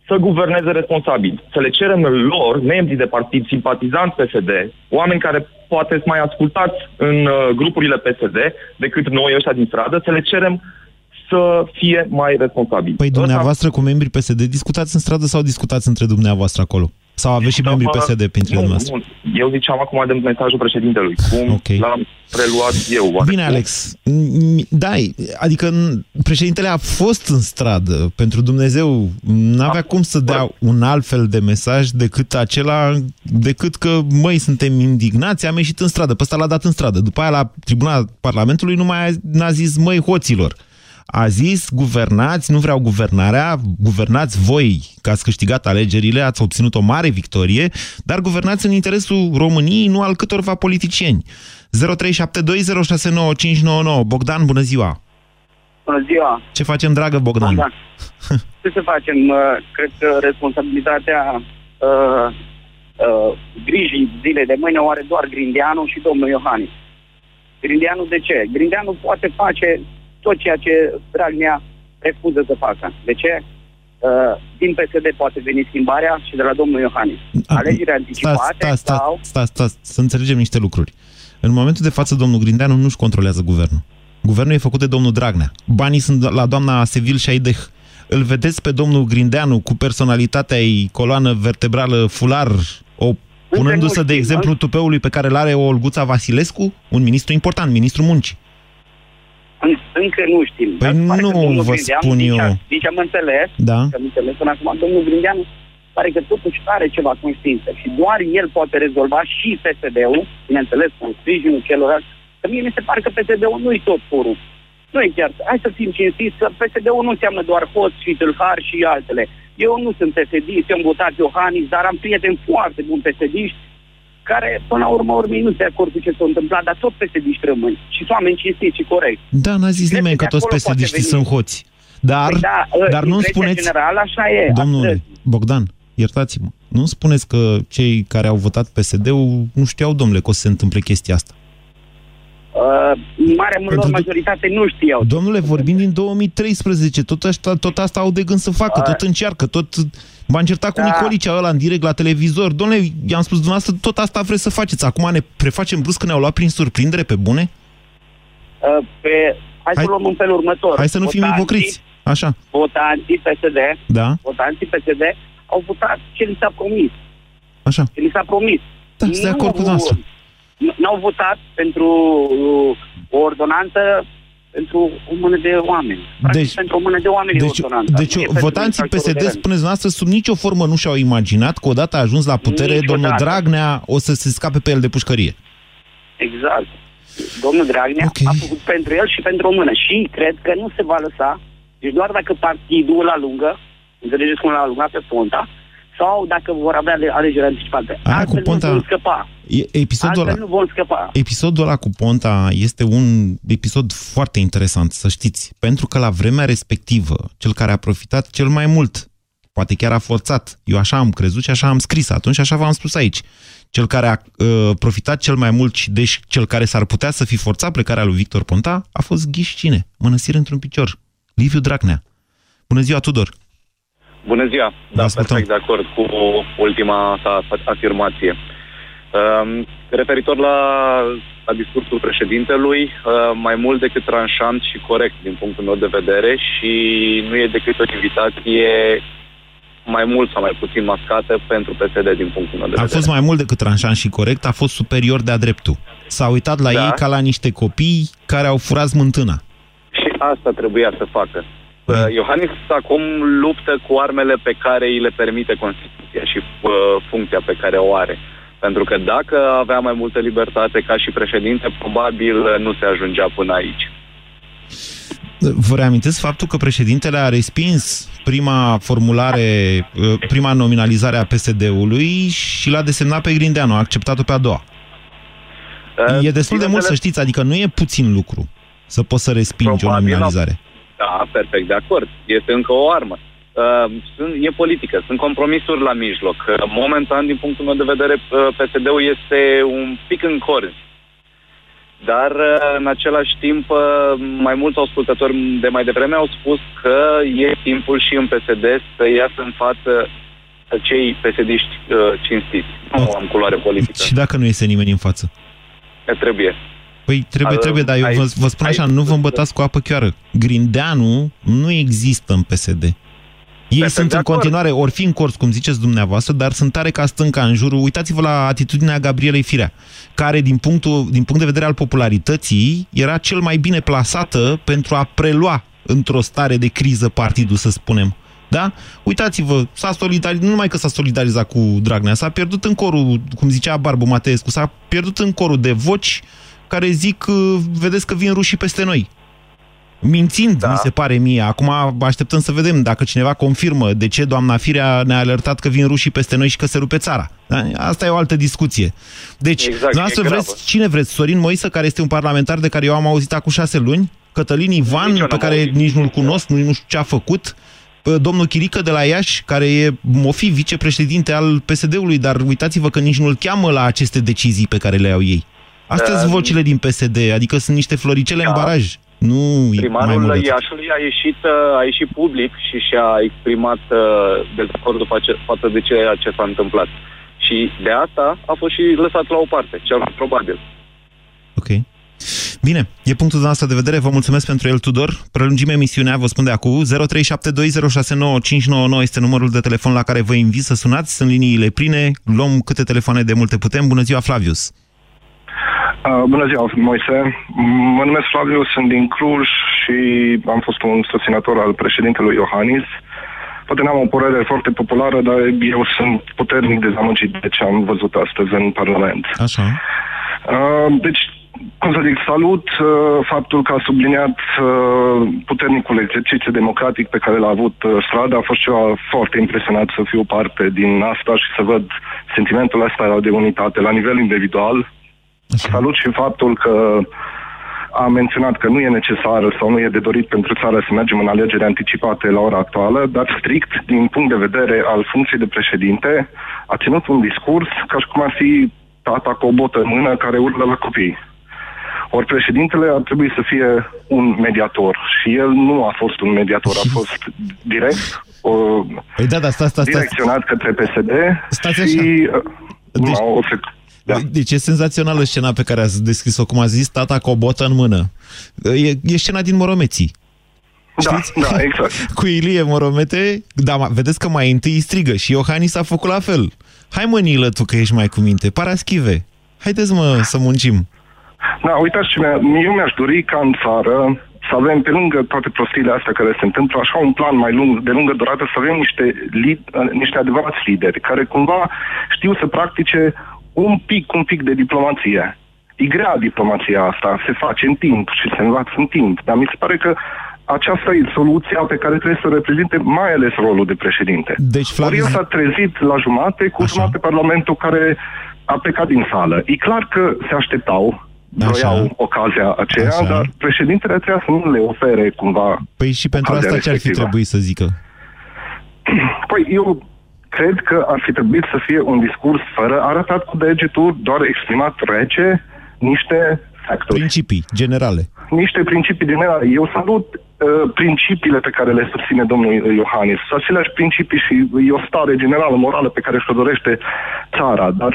să guverneze responsabil. Să le cerem lor, membrii de partid, simpatizanți PSD, oameni care poate sunt mai ascultați în uh, grupurile PSD decât noi ăștia din stradă, să le cerem să fie mai responsabili. Păi dumneavoastră cu membrii PSD discutați în stradă sau discutați între dumneavoastră acolo? Sau aveți și membrii Dar, PSD printre nu, dumneavoastră? nu. Eu ziceam acum de mesajul președintelui. Cum Ok. l-am preluat eu. oare? Bine, Alex. M- Da, adică n- președintele a fost în stradă. Pentru Dumnezeu, n-avea cum să dea un alt fel de mesaj decât acela, decât că, măi, suntem indignați, am ieșit în stradă. Pe ăsta l-a dat în stradă. După aia, la tribuna Parlamentului, nu mai a- n-a zis, măi, hoților. A zis, guvernați, nu vreau guvernarea, guvernați voi, că ați câștigat alegerile, ați obținut o mare victorie, dar guvernați în interesul României, nu al câtorva politicieni. 0372069599. Bogdan, bună ziua! Bună ziua! Ce facem, dragă Bogdan? Da. Ce să facem? Uh, Cred că responsabilitatea uh, uh, grijii zilei de mâine o are doar Grindeanu și domnul Iohannis. Grindeanu de ce? Grindeanu poate face tot ceea ce Dragnea refuză să facă. De ce? Uh, din PSD poate veni schimbarea și de la domnul Iohannis. Alegerile anticipate Sta, sta, sau... sta, sta, sta, să înțelegem niște lucruri. În momentul de față, domnul Grindeanu nu-și controlează guvernul. Guvernul e făcut de domnul Dragnea. Banii sunt la doamna Sevil Șaideh. Îl vedeți pe domnul Grindeanu cu personalitatea ei, coloană vertebrală, fular, o, punându-se, de exemplu, tupeului pe care îl are Olguța Vasilescu, un ministru important, ministrul muncii. În- Încă nu știm. Păi Dar se pare că nu domnul vă Grindeanu, spun nici eu. am- Nici am înțeles, Da. că am înțeles până acum, domnul Grindeanu pare că totuși are ceva conștiință și doar el poate rezolva și PSD-ul, bineînțeles, cu sprijinul celorlalți, că mie mi se pare că PSD-ul nu-i tot purul. Nu e chiar. Hai să fim cinstiți că PSD-ul nu înseamnă doar hoț și tâlhar și altele. Eu nu sunt psd am votat Iohannis, dar am prieteni foarte buni psd care, până la urmă, urmei, nu se acord cu ce s-a întâmplat, dar tot psd rămân. Și sunt oameni cinstiți și corect. Da, n-a zis Cred nimeni că că de toți acolo poate psd veni. sunt hoți. Dar, Păi da, dar nu impresia spuneți... generală așa e. Domnule astăzi. Bogdan, iertați-mă, nu spuneți că cei care au votat PSD-ul nu știau, domnule, că o să se întâmple chestia asta. Uh, marea lor Pentru- majoritate nu știau. Domnule, vorbim din 2013, tot, asta, tot asta au de gând să facă, tot încearcă, tot... M-a încertat cu Da. Nicolicea ăla în direct la televizor. Domnule, i-am spus dumneavoastră, tot asta vreți să faceți. Acum ne prefacem brusc că ne-au luat prin surprindere pe bune? Uh, pe, hai, Hai- să luăm în felul următor. Hai să nu fim Votanții- ipocriți. Așa, Votanții PSD, da, votanții PSD au votat ce li s-a promis. așa. Ce li s-a promis. Da, sunt de Nu- acord cu dumneavoastră. nu- N-au votat pentru uh, o ordonanță pentru o mână de oameni. Practic, Deci- pentru o mână de oameni e Deci, ordonanța. deci Nu e pentru votanții infractorul PSD, de rând. spuneți noastră, sub nicio formă nu și-au imaginat că odată a ajuns la putere, Niciodată. domnul Dragnea o să se scape pe el de pușcărie. Exact. Domnul Dragnea Ok. a făcut pentru el și pentru o mână. Și cred că nu se va lăsa, deci doar dacă partidul la lungă, înțelegeți cum l-a alungat pe Ponta, sau dacă vor avea ale- alegeri anticipate. Aia cu Altfel Ponta- nu vor scăpa. E- Episodul Altfel ăla, nu vor scăpa. episodul ăla cu Ponta este un episod foarte interesant, să știți, pentru că la vremea respectivă, cel care a profitat cel mai mult, poate chiar a forțat, eu așa am crezut și așa am scris atunci, așa v-am spus aici, cel care a uh, profitat cel mai mult și deci cel care s-ar putea să fi forțat plecarea lui Victor Ponta a fost ghiși cine? Mănăsire într-un picior. Liviu Dragnea. Bună ziua, Tudor! Bună ziua! Da, ascultăm. perfect de acord cu ultima sa afirmație. Um, referitor la, la discursul președintelui, uh, mai mult decât tranșant și corect din punctul meu de vedere și nu e decât o invitație mai mult sau mai puțin mascată pentru PSD din punctul meu de A vedere. fost mai mult decât tranșant și corect, a fost superior de-a dreptul. S-a uitat la Da. ei ca la niște copii care au furat smântâna. Și asta trebuia să facă. Uh, Iohannis acum luptă cu armele pe care îi le permite Constituția și uh, funcția pe care o are. Pentru că dacă avea mai multă libertate ca și președinte, probabil uh, nu se ajungea până aici. Vă reamintesc faptul că președintele a respins prima formulare, uh, prima nominalizare a PSD-ului și l-a desemnat pe Grindeanu, a acceptat-o pe a doua. Uh, E destul de mult să știți, adică nu e puțin lucru să poți să respingi o Probabil nominalizare. Da, perfect, de acord. Este încă o armă. Uh, sunt, e politică, sunt compromisuri la mijloc. Uh, Momentan, din punctul meu de vedere, uh, PSD-ul este un pic în corzi. Dar, uh, în același timp, uh, mai mulți ascultători de mai devreme au spus că e timpul și în PSD să iasă în față cei PSD-ști uh, cinstiți. Nu am culoare politică. Și dacă nu iese nimeni în față? Că Trebuie. Păi trebuie, Al- trebuie, dar eu ai- vă, vă spun așa, ai- nu vă îmbătați cu apă chiară. Grindeanu nu există în PSD. Ei sunt în continuare, ori fi în cors, cum ziceți dumneavoastră, dar sunt tare ca stânca în jurul. Uitați-vă la atitudinea Gabrielei Firea, care, din, punctul, din punct de vedere al popularității, era cel mai bine plasată pentru a prelua într-o stare de criză partidul, să spunem. Da? Uitați-vă, s-a solidarizat, nu numai că s-a solidarizat cu Dragnea, s-a pierdut în corul, cum zicea Barbu Mateescu, s-a pierdut în corul de voci care zic, vedeți că vin rușii peste noi. Mințind, da. mi se pare mie. Acum așteptăm să vedem dacă cineva confirmă de ce doamna Firea ne-a alertat că vin rușii peste noi și că se rupe țara. Da? Asta e o altă discuție. Deci, exact, noastră vreți, cine vreți? Sorin Moisă, care este un parlamentar de care eu am auzit acum șase luni? Cătălin Ivan, nici pe care auzit. nici nu-l cunosc, nu, nu știu ce a făcut? Domnul Chirică de la Iași, care e, o fi vicepreședinte al PSD-ului, dar uitați-vă că nici nu-l cheamă la aceste decizii pe care le iau ei. Astea sunt uh, vocile din PSD, adică sunt niște floricele da. în baraj. Nu, Primarul mai Iașului a ieșit, uh, a ieșit public și și-a exprimat uh, dezacordul față de ceea ce s-a întâmplat. Și de asta a fost și lăsat la o parte, cel mai probabil. Ok. Bine, e punctul nostru de vedere. Vă mulțumesc pentru el, Tudor. Prelungim emisiunea, vă spun de acum. 0372069599 este numărul de telefon la care vă invit să sunați. Sunt liniile pline. Luăm câte telefoane de multe putem. Bună ziua, Flavius! Uh, bună ziua, Moise. Mă numesc Flaviu, sunt din Cluj și am fost un susținător al președintelui Iohannis. Poate n-am o părere foarte populară, dar eu sunt puternic dezamăgit de ce am văzut astăzi în Parlament. Așa. Uh, deci, cum să zic, salut uh, faptul că a subliniat uh, puternicul exercițiu democratic pe care l-a avut uh, strada. A fost ceva foarte impresionat să fiu parte din asta și să văd sentimentul ăsta de unitate la nivel individual, Așa. Salut și faptul că a menționat că nu e necesar sau nu e de dorit pentru țară să mergem în alegeri anticipate la ora actuală, dar strict din punct de vedere al funcției de președinte, a ținut un discurs ca și cum ar fi tata cu o botă în mână care urlă la copii. Ori președintele ar trebui să fie un mediator și el nu a fost un mediator, a fost direct o, păi da, da, sta, sta, sta, direcționat către PSD Stați și... Așa. Deci... Nu, o sec- da. Deci e senzațională scena pe care ați descris-o, cum a zis tata cu o botă în mână. E, e scena din Moromeții. Da, da, exact. cu Ilie Moromete, da, vedeți că mai întâi strigă și Iohannis a făcut la fel. Hai mă, Nilă, tu că ești mai cu minte, paraschive. Haideți mă să muncim. Da, uitați ce eu mi-aș dori ca în țară să avem, pe lângă toate prostiile astea care se întâmplă, așa un plan mai lung, de lungă durată, să avem niște, niște adevărați lideri care cumva știu să practice un pic, un pic de diplomație. E grea diplomația asta, se face în timp și se învață în timp, dar mi se pare că aceasta e soluția pe care trebuie să o reprezinte mai ales rolul de președinte. Deci, Flavius... Ori el s-a trezit la jumate cu Așa. jumate Parlamentul care a plecat din sală. E clar că se așteptau, vroiau ocazia aceea, Așa. dar președintele trebuia să nu le ofere cumva Păi și pentru asta ce ar fi trebuit să zică? Păi eu cred că ar fi trebuit să fie un discurs fără arătat cu degetul, doar exprimat rece, niște factori. Principii generale. Niște principii generale. Eu salut uh, principiile pe care le susține domnul Iohannis. Sunt aceleași principii și e o stare generală, morală pe care și-o dorește țara, dar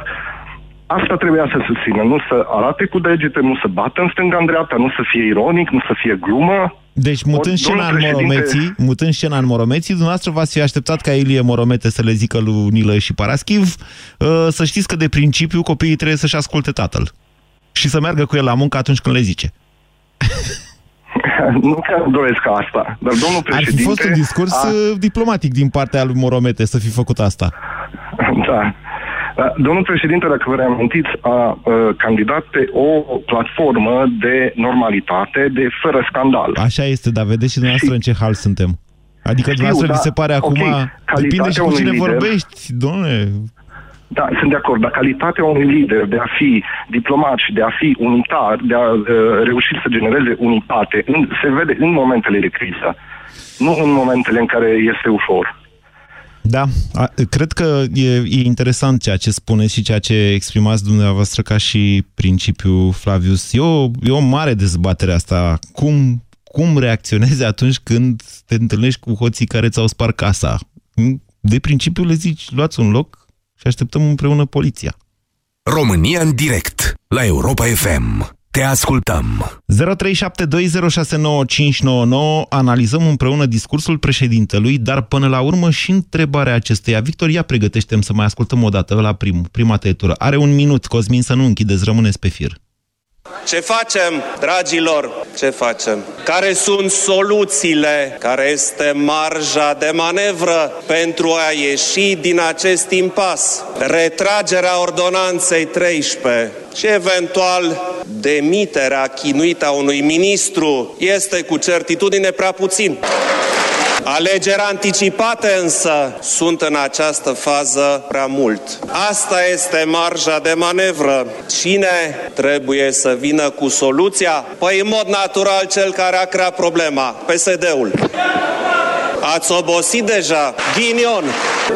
Asta trebuia să susțină, nu să arate cu degete, nu să bată în stânga în dreapta, nu să fie ironic, nu să fie glumă, deci, mutând scena, în Moromeții, mutând scena în Moromeții, dumneavoastră v-ați fi așteptat ca Ilie Moromete să le zică lui Nilă și Paraschiv uh, să știți că, de principiu, copiii trebuie să-și asculte tatăl și să meargă cu el la muncă atunci când le zice. nu chiar doresc asta, dar domnul președinte... Ar fi fost un discurs a... Uh, diplomatic din partea lui Moromete să fi făcut asta. Da. Da, domnul președinte, dacă vă reamintiți, a candidat pe o platformă de normalitate, de fără scandal. Așa este, dar vedeți și dumneavoastră și... în ce hal suntem. Adică Știu, dumneavoastră da, vi se pare acum... Okay, depinde și cu cine lider, vorbești, domnule. Da, sunt de acord, dar calitatea unui lider de a fi diplomat și de a fi unitar, de a uh, reuși să genereze unitate, în, se vede în momentele de criză, nu în momentele în care este ușor. Da, a, cred că e, e interesant ceea ce spuneți și ceea ce exprimați dumneavoastră ca și principiu, Flavius. E o, e o mare dezbatere asta. Cum, cum reacționezi atunci când te întâlnești cu hoții care ți-au spart casa? De principiu le zici, luați un loc și așteptăm împreună poliția. România în direct, la Europa FM. Te ascultăm. 0372069599 analizăm împreună discursul președintelui, dar până la urmă și întrebarea acesteia. Victor, ia pregătește să mai ascultăm o dată la prim, prima tăietură. Are un minut, Cosmin, să nu închideți, rămâneți pe fir. Ce facem, dragilor? Ce facem? Care sunt soluțiile? Care este marja de manevră pentru a ieși din acest impas? Retragerea ordonanței 13 și eventual demiterea chinuită a unui ministru este cu certitudine prea puțin. Alegeri anticipate însă sunt în această fază prea mult. Asta este marja de manevră. Cine trebuie să vină cu soluția? Păi în mod natural cel care a creat problema, PSD-ul. Ați obosit deja. Ghinion.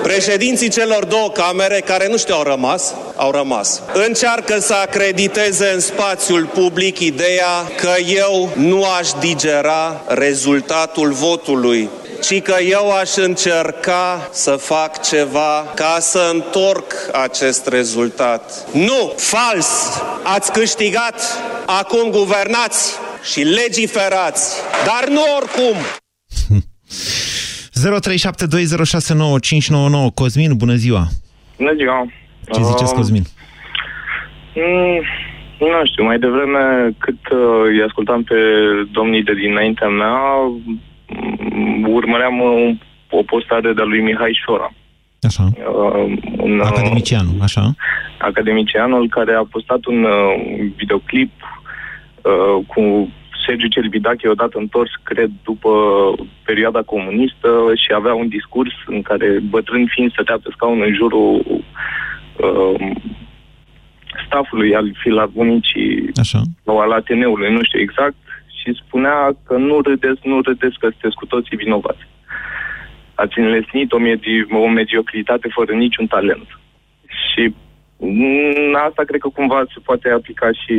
Președinții celor două camere, care nu știu au rămas, au rămas. Încearcă să acrediteze în spațiul public ideea că eu nu aș digera rezultatul votului ci că eu aș încerca să fac ceva ca să întorc acest rezultat. Nu! Fals! Ați câștigat, acum guvernați și legiferați, dar nu oricum! 0372069599 Cosmin, bună ziua! Bună ziua! Ce ziceți, Cosmin? Mm, nu știu, mai devreme cât uh, îi ascultam pe domnii de dinaintea mea, mm, urmăream uh, o postare de-a lui Mihai Șora. Așa. Uh, un, uh, Academicianul, așa. academicianul care a postat un uh, videoclip uh, cu Sergiu Celibidache odată întors, cred, după perioada comunistă și avea un discurs în care bătrân fiind stătea pe scaun în jurul uh, staffului al filarmonicii Așa. sau al Ateneului, nu știu exact, și spunea că nu râdeți, nu râdeți că sunteți cu toții vinovați. Ați înlesnit o, medi- o mediocritate fără niciun talent. Și mm, asta cred că cumva se poate aplica și,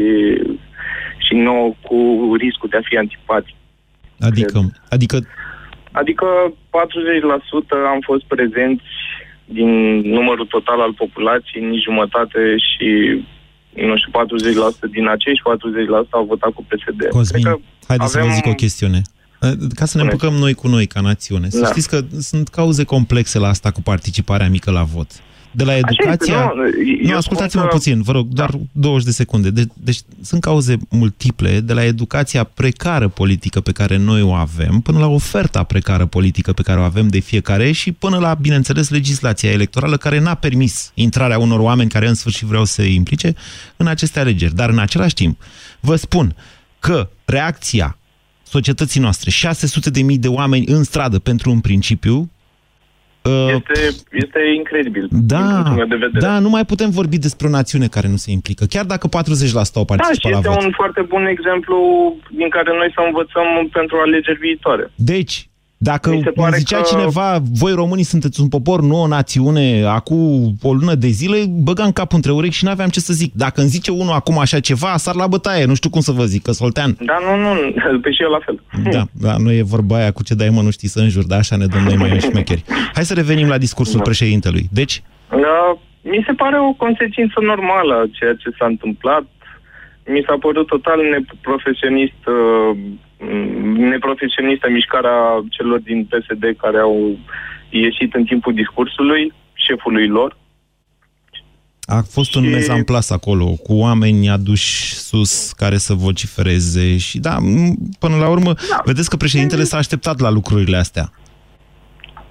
și nouă cu riscul de a fi antipatic. Adică, adică Adică 40% am fost prezenți din numărul total al populației, nici jumătate și nu știu, 40% din acești 40% au votat cu PSD. Cosmin, Cred că haideți să vă zic o chestiune. Ca să ne Spuneți. împucăm noi cu noi ca națiune. Să Da. știți că sunt cauze complexe la asta cu participarea mică la vot. De la educația... Așa este, nu, eu nu ascultați-mă spun că- puțin, vă rog, doar 20 de secunde. De, deci sunt cauze multiple, de la educația precară politică pe care noi o avem, până la oferta precară politică pe care o avem de fiecare și până la, bineînțeles, legislația electorală care n-a permis intrarea unor oameni care în sfârșit vreau să se implice în aceste alegeri. Dar în același timp, vă spun că reacția societății noastre, 600 de mii de oameni în stradă pentru un principiu, uh, Este, este incredibil. din da, punctul meu de vedere. da, nu mai putem vorbi despre o națiune care nu se implică, chiar dacă 40% au Da, participat și la este vot. un foarte bun exemplu din care noi să învățăm pentru alegeri viitoare. Deci, dacă Mi se îmi pare zicea că- cineva, voi românii sunteți un popor, nu o națiune, acum o lună de zile, băgam capul între urechi și n-aveam ce să zic. Dacă îmi zice unul acum așa ceva, sar la bătaie, nu știu cum să vă zic, că Soltean. Da, nu, nu, pe și eu la fel. Da, da, nu e vorba aia cu ce dai mă, nu știi să înjuri, da, așa ne dăm noi mai în șmecheri. Hai să revenim la discursul Da. președintelui. Deci, Da, mi se pare o consecință normală a ceea ce s-a întâmplat. Mi s-a părut total neprofesionist, uh, neprofesionistă mișcarea celor din PSD care au ieșit în timpul discursului, șefului lor. A fost un Și- mezamplas acolo, cu oameni aduși sus care să vocifereze și da, m, până la urmă, da. vedeți că președintele s-a așteptat la lucrurile astea.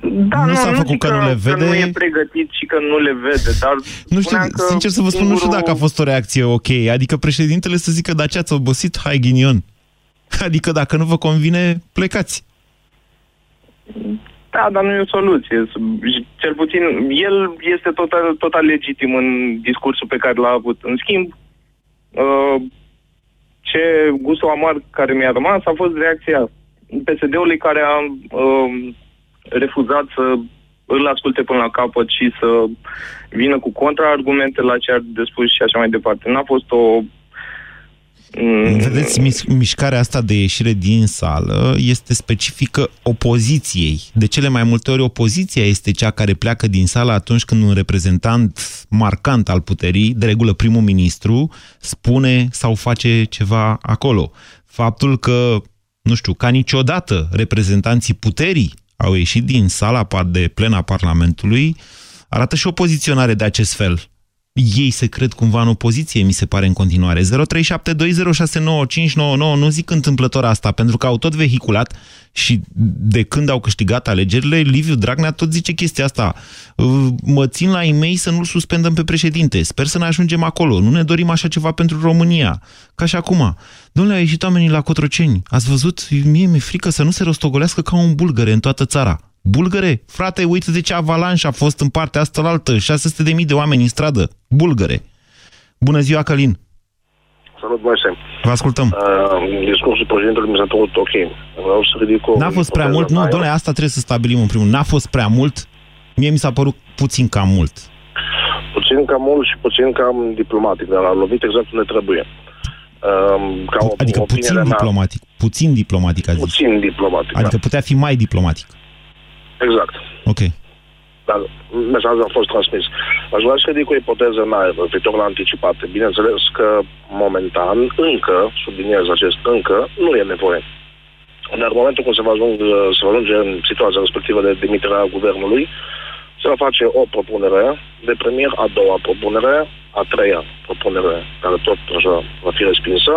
Da, Nu s-a făcut zic că nu le Că vede. nu e pregătit și că nu le vede, dar Nu știu, spuneam că sincer să vă spun, nu știu singurul- dacă a fost o reacție ok. Adică președintele să zică, da ce ați obosit, hai ghinion. Adică dacă nu vă convine, plecați. Da, dar nu e o soluție. Cel puțin, el este total, total legitim în discursul pe care l-a avut. În schimb, uh, ce gustul amar care mi-a rămas a fost reacția PSD-ului care a uh, refuzat să îl asculte până la capăt și să vină cu contraargumente la ce ar de spus și așa mai departe. N-a fost o Mm. Vedeți, mișcarea asta de ieșire din sală este specifică opoziției. De cele mai multe ori opoziția este cea care pleacă din sală atunci când un reprezentant marcant al puterii, de regulă primul ministru, spune sau face ceva acolo. Faptul că, nu știu, ca niciodată reprezentanții puterii au ieșit din sala de plena Parlamentului, arată și o poziționare de acest fel ei se cred cumva în opoziție, mi se pare în continuare. 0372069599, nu zic întâmplător asta, pentru că au tot vehiculat și de când au câștigat alegerile, Liviu Dragnea tot zice chestia asta. Mă țin la e să nu-l suspendăm pe președinte. Sper să ne ajungem acolo. Nu ne dorim așa ceva pentru România. Ca și acum. Domnule, au ieșit oamenii la Cotroceni. Ați văzut? Mie mi-e frică să nu se rostogolească ca un bulgăre în toată țara. Bulgăre, frate, uite de ce avalanșă a fost în partea asta la altă, 600 de mii de oameni în stradă, bulgăre. Bună ziua, Călin! Salut, Moise. Vă ascultăm. Uh, discursul președintelui mi s-a părut ok. Vreau să ridic o... N-a fost prea mult? Nu, doamne, asta trebuie să stabilim în primul. N-a fost prea mult? Mie mi s-a părut puțin cam mult. Puțin cam mult și puțin cam diplomatic, dar a lovit exact unde trebuie. Uh, ca o, adică puțin mea, diplomatic. Puțin diplomatic, a zis. Puțin diplomatic, Adică da. putea fi mai diplomatic. Exact. Ok. Dar mesajul a fost transmis. Aș vrea să ridic o ipoteză în aer, referitor la anticipate. Bineînțeles că, momentan, încă, subliniez acest încă, nu e nevoie. Dar în momentul când se va, ajunge, se va ajunge în situația respectivă de demiterea guvernului, se va face o propunere de premier, a doua propunere, a treia propunere, care tot așa va fi respinsă,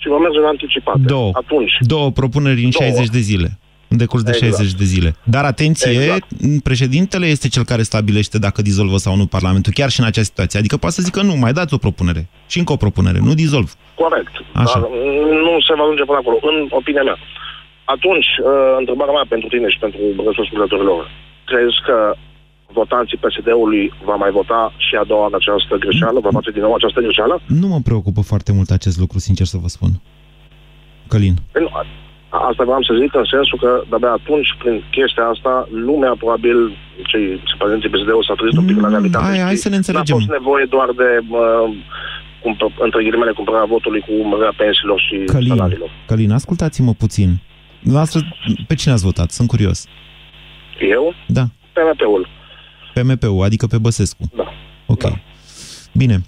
și va merge în anticipate. Două. Atunci, Două propuneri în două. 60 de zile în decurs de exact. 60 de zile. Dar atenție, exact. președintele este cel care stabilește dacă dizolvă sau nu Parlamentul, chiar și în această situație. Adică poate să zică nu, mai dați o propunere. Și încă o propunere, nu dizolv. Corect. Așa. Dar nu se va ajunge până acolo, în opinia mea. Atunci, uh, întrebarea mea pentru tine și pentru restul ascultătorilor. Crezi că votanții PSD-ului va mai vota și a doua această greșeală? Va face din nou această greșeală? Nu mă preocupă foarte mult acest lucru, sincer să vă spun. Călin. Păi Asta vreau să zic în sensul că de-abia atunci, prin chestia asta, lumea, probabil, cei prezenții PSD-ul s-a trezit un pic la mm, realitate. Hai, hai să ne înțelegem. N-a fost nevoie doar de, uh, cumpă, între ghilimele, cumpărarea votului cu mărirea pensiilor și Călin, salariilor. Călin, ascultați-mă puțin. Noastră, pe cine ați votat? Sunt curios. Eu? Da. PMP-ul. PMP-ul, adică pe Băsescu. Da. Ok. Da. Bine, ehm,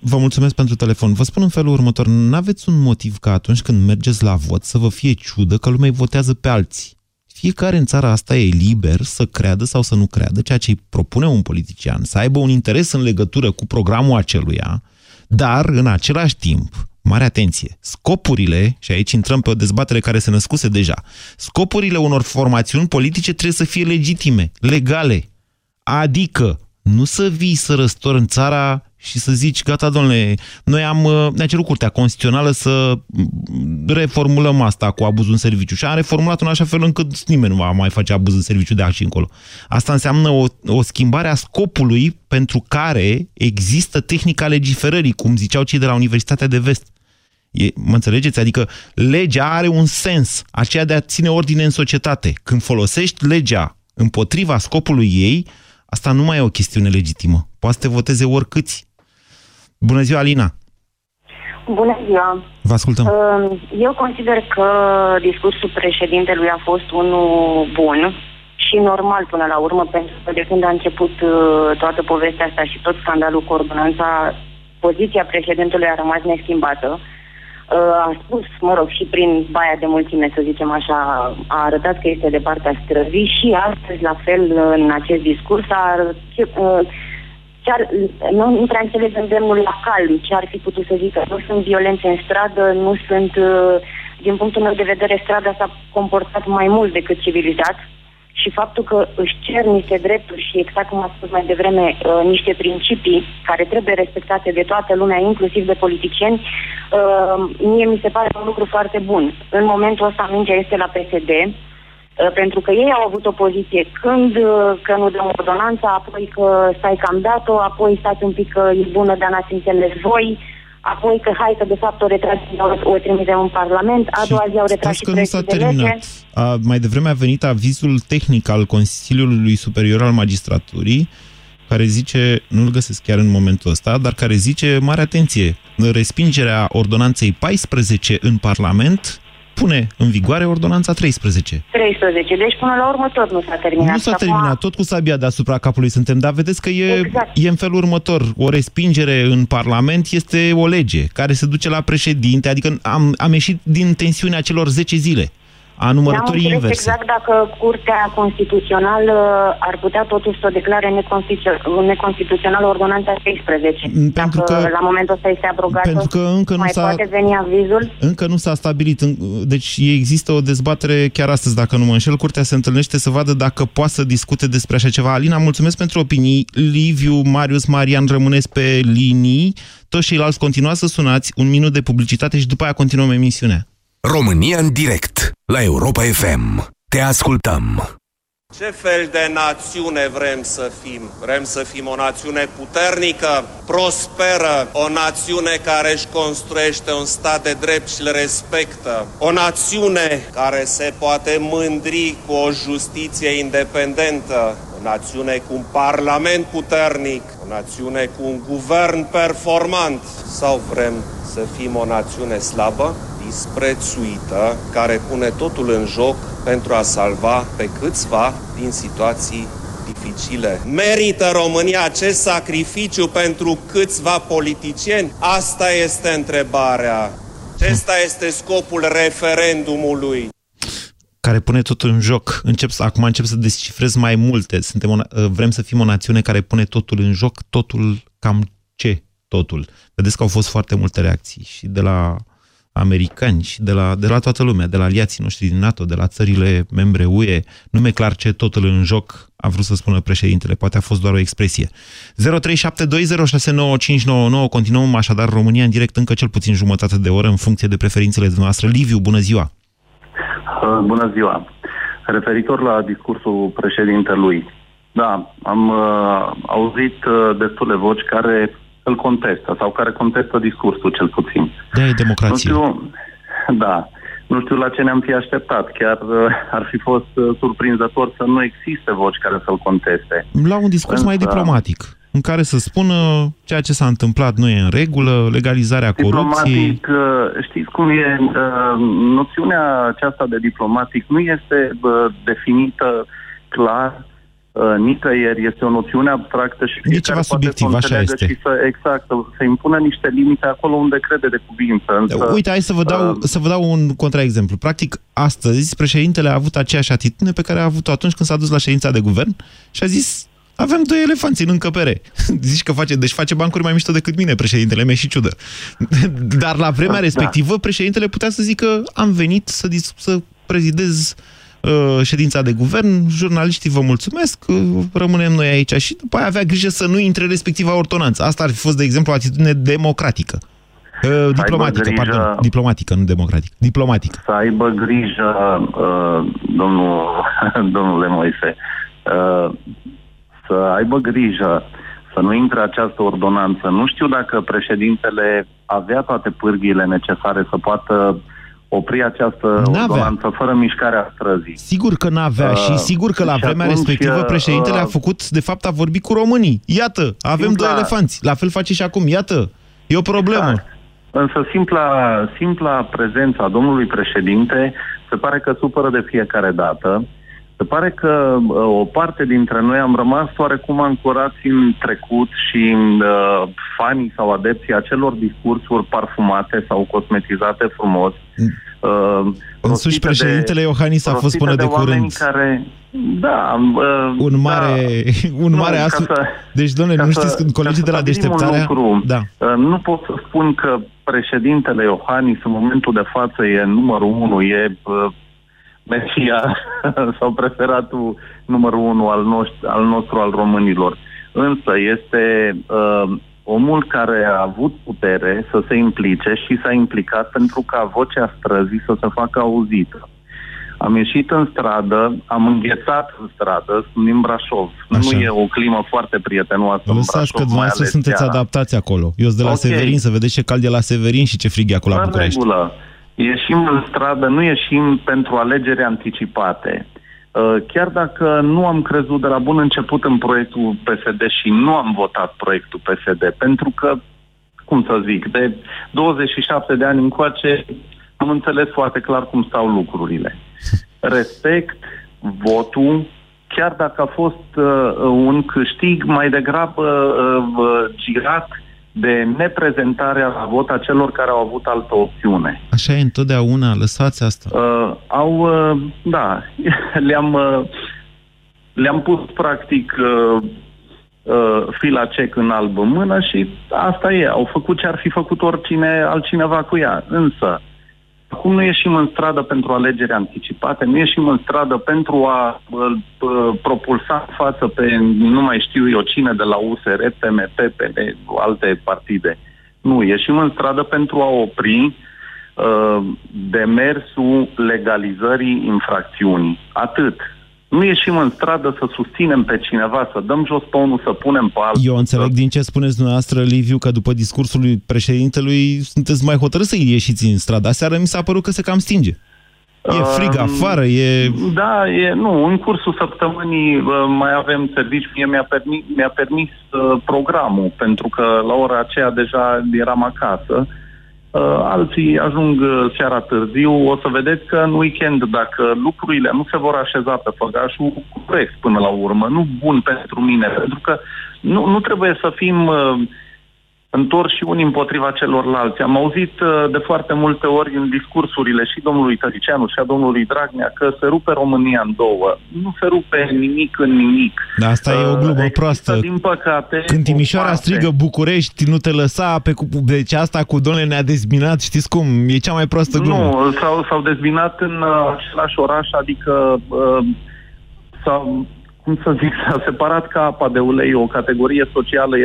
vă mulțumesc pentru telefon. Vă spun în felul următor, nu aveți un motiv ca atunci când mergeți la vot să vă fie ciudă că lumea votează pe alții. Fiecare în țara asta e liber să creadă sau să nu creadă ceea ce îi propune un politician, să aibă un interes în legătură cu programul aceluia, dar în același timp, mare atenție, scopurile, și aici intrăm pe o dezbatere care se născuse deja, scopurile unor formațiuni politice trebuie să fie legitime, legale. Adică nu să vii să răstori în țara și să zici, gata, domnule, noi am, uh, ne-a cerut Curtea Constituțională să mm, reformulăm asta cu abuzul în serviciu. Și am reformulat în așa fel încât nimeni nu va mai face abuz în serviciu de aici încolo. Asta înseamnă o, o schimbare a scopului pentru care există tehnica legiferării, cum ziceau cei de la Universitatea de Vest. E, mă înțelegeți? Adică legea are un sens, aceea de a ține ordine în societate. Când folosești legea împotriva scopului ei, Asta nu mai e o chestiune legitimă. Poate să te voteze oricâți. Bună ziua, Alina! Bună ziua! Vă ascultăm. Ehm, eu consider că discursul președintelui a fost unul bun și normal până la urmă, pentru că de când a început uh, toată povestea asta și tot scandalul cu ordonanța, poziția președintelui a rămas neschimbată. Uh, a spus, mă rog, și prin baia de mulțime, să zicem așa, a arătat că este de partea străzii și astăzi, la fel, în acest discurs, a, uh, ce ar, nu, nu prea înțeleg îndemnul la calm, ce ar fi putut să zică. Nu sunt violențe în stradă, nu sunt, uh, din punctul meu de vedere, strada s-a comportat mai mult decât civilizat și faptul că își cer niște drepturi și, exact cum a spus mai devreme, uh, niște principii care trebuie respectate de toată lumea, inclusiv de politicieni, uh, mie mi se pare un lucru foarte bun. În momentul ăsta mingea este la PSD, uh, pentru că ei au avut o poziție când că nu dăm ordonanța, apoi că stai cam dat-o, apoi stați un pic că e bună, dar n-ați înțeles voi, apoi că hai că de fapt o retrag, o trimitem în Parlament, a doua zi au retras și că nu s-a terminat. lege. A, mai devreme a venit avizul tehnic al Consiliului Superior al Magistraturii, care zice, nu-l găsesc chiar în momentul ăsta, dar care zice, mare atenție, respingerea ordonanței 14 în Parlament pune în vigoare ordonanța 13. 13. Deci până la urmă tot nu s-a terminat. Nu s-a Și acum- terminat, tot cu sabia deasupra capului suntem, dar vedeți că e, Exact. e în felul următor. O respingere în Parlament este o lege care se duce la președinte, adică am, am ieșit din tensiunea celor 10 zile a N-am numărătorii înțeles inverse. exact dacă Curtea Constituțională ar putea totuși să o declare neconstitu- neconstituțională ordonanța 13. Pentru dacă că- la momentul ăsta este abrogată, pentru că încă nu mai s-a- poate veni avizul? Încă nu s-a stabilit, în- deci există o dezbatere chiar astăzi, dacă nu mă înșel, Curtea se întâlnește să vadă dacă poate să discute despre așa ceva. Alina, mulțumesc pentru opinii. Liviu, Marius, Marian, rămâneți pe linii. Toți ceilalți continuați să sunați un minut de publicitate și după aia continuăm emisiunea. România în direct la Europa FM. Te ascultăm. Ce fel de națiune vrem să fim? Vrem să fim o națiune puternică, prosperă, o națiune care își construiește un stat de drept și le respectă, o națiune care se poate mândri cu o justiție independentă, o națiune cu un parlament puternic, o națiune cu un guvern performant sau vrem să fim o națiune slabă, disprețuită, care pune totul în joc pentru a salva pe câțiva din situații dificile. Merită România acest sacrificiu pentru câțiva politicieni? Asta este întrebarea. Acesta este scopul referendumului. care pune totul în joc. Încep, să- acum încep să descifrez mai multe. Suntem o, na- vrem să fim o națiune care pune totul în joc. Totul, cam ce totul? Vedeți că au fost foarte multe reacții și de la americani și de la, de la toată lumea, de la aliații noștri din NATO, de la țările membre UE. Nu mi-e clar ce totul în joc a vrut să spună președintele. Poate a fost doar o expresie. 0372069599. Continuăm așadar România în direct încă cel puțin jumătate de oră în funcție de preferințele noastre. Liviu, bună ziua! Uh, Bună ziua! Referitor la discursul președintelui, da, am uh, auzit uh, destule voci care îl contestă sau care contestă discursul cel puțin. De e Nu democrație. știu, da, nu știu la ce ne-am fi așteptat. Chiar uh, ar fi fost uh, surprinzător să nu existe voci care să-l conteste. La un discurs mai Însă- diplomatic, în care să spună ceea ce s-a întâmplat nu e în regulă, legalizarea corupției. Diplomatic, uh, știți cum e, uh, noțiunea aceasta de diplomatic nu este uh, definită clar uh, nicăieri, este o noțiune abstractă și fiecare ceva poate subiectiv, să o așa înțeleagă este. Și să, exact, să, să impună niște limite acolo unde crede de cuvință. Însă, Uite, hai să vă, dau, uh, să vă dau un contraexemplu. Practic, astăzi, președintele a avut aceeași atitudine pe care a avut-o atunci când s-a dus la ședința de guvern și a zis avem doi elefanți în încăpere. Zici că face, deci face bancuri mai mișto decât mine, președintele, mi și ciudă. Dar la vremea Da. respectivă, președintele putea să zică am venit să, dis- să prezidez uh, ședința de guvern, jurnaliștii vă mulțumesc, uh, rămânem noi aici și după aia avea grijă să nu intre respectiva ordonanță. Asta ar fi fost, de exemplu, o atitudine democratică. Uh, diplomatică, grijă- pardon. Diplomatică, nu democratică. Diplomatică. să aibă grijă, uh, domnul, domnule Moise, uh, să aibă grijă să nu intre această ordonanță. Nu știu dacă președintele avea toate pârghiile necesare să poată opri această N-avea. ordonanță fără mișcarea străzii. Sigur că n-avea Uh, și sigur că la și vremea atunci, respectivă uh, președintele a făcut, de fapt a vorbit cu românii. Iată, avem Simpla- doi elefanți. La fel face și acum. Iată, e o problemă. Exact. Însă simpla, simpla prezența a domnului președinte se pare că supără de fiecare dată. Se pare că uh, o parte dintre noi am rămas oarecum ancorați în trecut și în uh, fanii sau adepții acelor discursuri parfumate sau cosmetizate frumos. Uh, Însuși rostite președintele Iohannis a fost rostite până de oameni curând. Care, da, uh, Un mare, un Nu, mare ca asu... să- Deci, domnule, ca nu să- știți când ca colegii să de la stabilim un deșteptarea... lucru, Da. uh, Nu pot să spun că președintele Iohannis în momentul de față e numărul unu, e uh, Mesia sau preferatul numărul unu al nostru, al nostru, al românilor. Însă este uh, omul care a avut putere să se implice și s-a implicat pentru ca vocea străzii să se facă auzită. Am ieșit în stradă, am înghețat în stradă, sunt din Brașov. Așa. Nu e o climă foarte prietenoasă în Lăsați că Brașov, mai dumneavoastră ales sunteți seara. adaptați acolo. Eu sunt de la Ok. Severin, să vedeți ce cald e la Severin și ce frig e acolo la În București. regulă. Ieșim în stradă, nu ieșim pentru alegeri anticipate. Uh, chiar dacă nu am crezut de la bun început în proiectul PSD și nu am votat proiectul PSD, pentru că, cum să zic, de 27 de ani încoace am înțeles foarte clar cum stau lucrurile. Respect votul, chiar dacă a fost uh, un câștig mai degrabă uh, girat de neprezentarea la vot a celor care au avut altă opțiune. Așa e întotdeauna, lăsați asta. Uh, au, uh, da, le-am, uh, le-am pus practic uh, uh, fila cec în albă mână și asta e. Au făcut ce ar fi făcut oricine altcineva cu ea. Însă, Acum nu ieșim în stradă pentru alegeri anticipate, nu ieșim în stradă pentru a uh, propulsa față pe nu mai știu eu cine de la USR, PMP, PN, alte partide. Nu, ieșim în stradă pentru a opri uh, demersul legalizării infracțiunii. Atât. Nu ieșim în stradă să susținem pe cineva, să dăm jos pe unul, să punem pe altul. Eu înțeleg din ce spuneți dumneavoastră, Liviu, că după discursul lui președintelui sunteți mai hotărâți să ieșiți în stradă. Aseară mi s-a părut că se cam stinge. E frig afară, e... Da, e, nu, în cursul săptămânii uh, mai avem servici. Mie mi-a permis, mi-a permis uh, programul, pentru că la ora aceea deja eram acasă. Uh, alții ajung uh, seara târziu. O să vedeți că în weekend, dacă lucrurile nu se vor așeza pe făgașul corect până la urmă, nu bun pentru mine, pentru că nu, nu trebuie să fim uh, întorși unii împotriva celorlalți. Am auzit uh, de foarte multe ori în discursurile și domnului Tăricianu și a domnului Dragnea că se rupe România în două. Nu se rupe nimic în nimic. Dar asta uh, e o glumă Există, proastă. Din păcate, Când Timișoara o parte- strigă București, nu te lăsa, pe cu... deci asta cu Doamne ne-a dezbinat, știți cum? E cea mai proastă glumă. Nu, s-au, s-au dezbinat în uh, același oraș, adică uh, s-au, cum să zic, s-a separat ca apa de ulei, o categorie socială,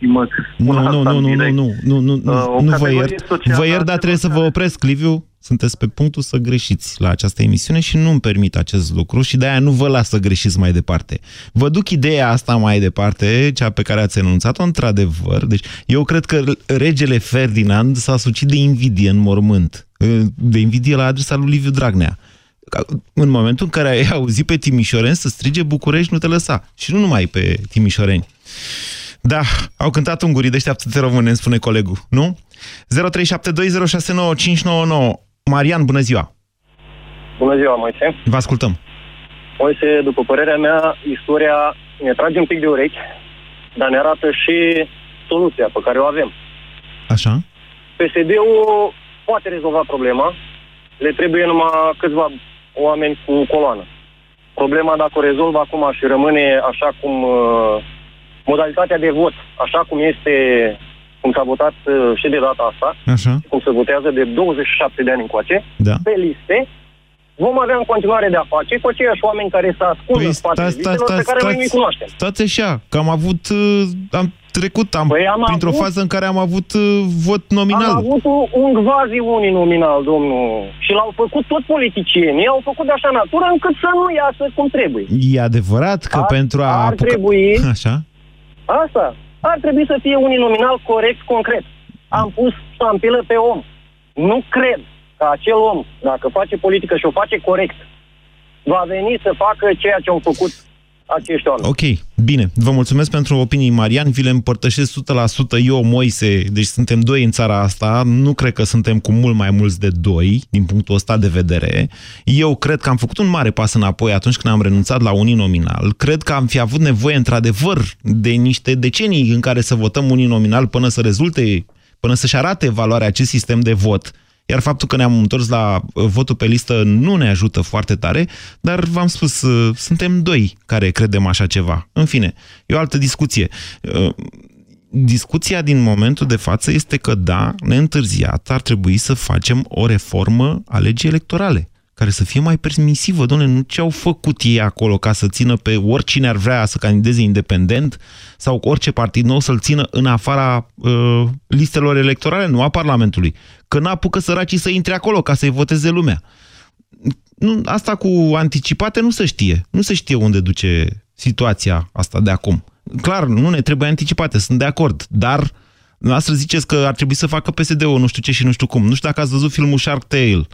iertați-mă că spun Nu, asta nu, nu, în nu, nu, direct. nu, nu, nu, Uh, nu, o nu vă categorie iert. socială Vă iert, dar trebuie să vă opresc, Liviu. Sunteți pe punctul să greșiți la această emisiune și nu-mi permit acest lucru și de-aia nu vă las să greșiți mai departe. Vă duc ideea asta mai departe, cea pe care ați enunțat-o, într-adevăr. Deci eu cred că regele Ferdinand s-a sucit de invidie în mormânt. De invidie la adresa lui Liviu Dragnea. În momentul în care ai auzit pe timișoreni să strige București, nu te lăsa. Și nu numai pe timișoreni. Da, au cântat ungurii, deșteaptă-te române, îmi spune colegul, nu? 0372069599. Marian, bună ziua! Bună ziua, Moise. Vă ascultăm. Moise, după părerea mea, istoria ne trage un pic de urechi, dar ne arată și soluția pe care o avem. Așa? PSD-ul poate rezolva problema, le trebuie numai câțiva oameni cu coloană. Problema dacă o rezolvă acum și rămâne așa cum uh, modalitatea de vot, așa cum este, cum s-a votat uh, și de data asta, Așa? cum se votează de 27 de ani încoace, Da. pe liste, vom avea în continuare de a face cu aceiași oameni care se ascund Păi în spatele stați, stați, listelor pe stați, care noi nu-i stați, cunoaștem. stați așa, că am avut, uh, am trecut, am, Păi am printr-o avut- fază în care am avut uh, vot nominal. Am avut un, un quasi uninominal, domnul, și l-au făcut tot politicienii, au făcut de așa natură încât să nu iasă cum trebuie. E adevărat că Ar- pentru a... ar apuca- trebui- Așa? Asta. Ar trebui să fie uninominal corect, concret. Am pus ștampilă pe om. Nu cred că acel om, dacă face politică și o face corect, va veni să facă ceea ce au făcut acești oameni. Ok, bine. Vă mulțumesc pentru opinii, Marian. Vi le împărtășesc 100%. Eu, Moise, deci suntem doi în țara asta. Nu cred că suntem cu mult mai mulți de doi, din punctul ăsta de vedere. Eu cred că am făcut un mare pas înapoi atunci când am renunțat la uninominal. Cred că am fi avut nevoie, într-adevăr, de niște decenii în care să votăm uninominal până să rezulte, până să-și arate valoarea acest sistem de vot. Iar faptul că ne-am întors la uh, votul pe listă nu ne ajută foarte tare, dar v-am spus, uh, suntem doi care credem așa ceva. În fine, e o altă discuție. Uh, Discuția din momentul de față este că, da, neîntârziat ar trebui să facem o reformă a legii electorale care să fie mai permisivă. Doamne, nu ce au făcut ei acolo ca să țină pe oricine ar vrea să candideze independent sau orice partid nou să-l țină în afara uh, listelor electorale, nu a Parlamentului. Că n-apucă săracii să intre acolo ca să-i voteze lumea. Nu, asta cu anticipate nu se știe. Nu se știe unde duce situația asta de acum. Clar, nu ne trebuie anticipate, sunt de acord, dar Noastră ziceți că ar trebui să facă PSD-ul nu știu ce și nu știu cum. Nu știu dacă ați văzut filmul Shark Tale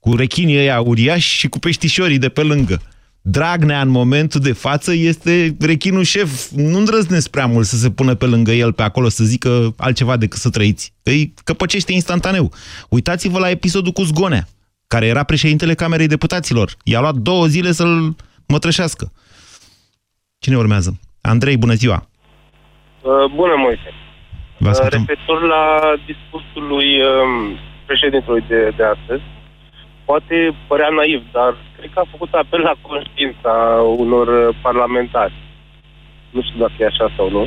cu rechinii ăia uriași și cu peștișorii de pe lângă. Dragnea, în momentul de față, este rechinul șef. Nu îndrăznesc prea mult să se pună pe lângă el pe acolo să zică altceva decât să trăiți. Îi căpăcește instantaneu. Uitați-vă la episodul cu Zgonea, care era președintele Camerei Deputaților. I-a luat două zile să-l mătrășească. Cine urmează? Andrei, bună ziua! Uh, Bună, Moise. Vă Uh, ascultăm. Referitor la discursul lui um, președintelui de, de astăzi, poate părea naiv, dar cred că a făcut apel la conștiința unor uh, parlamentari. Nu știu dacă e așa sau nu.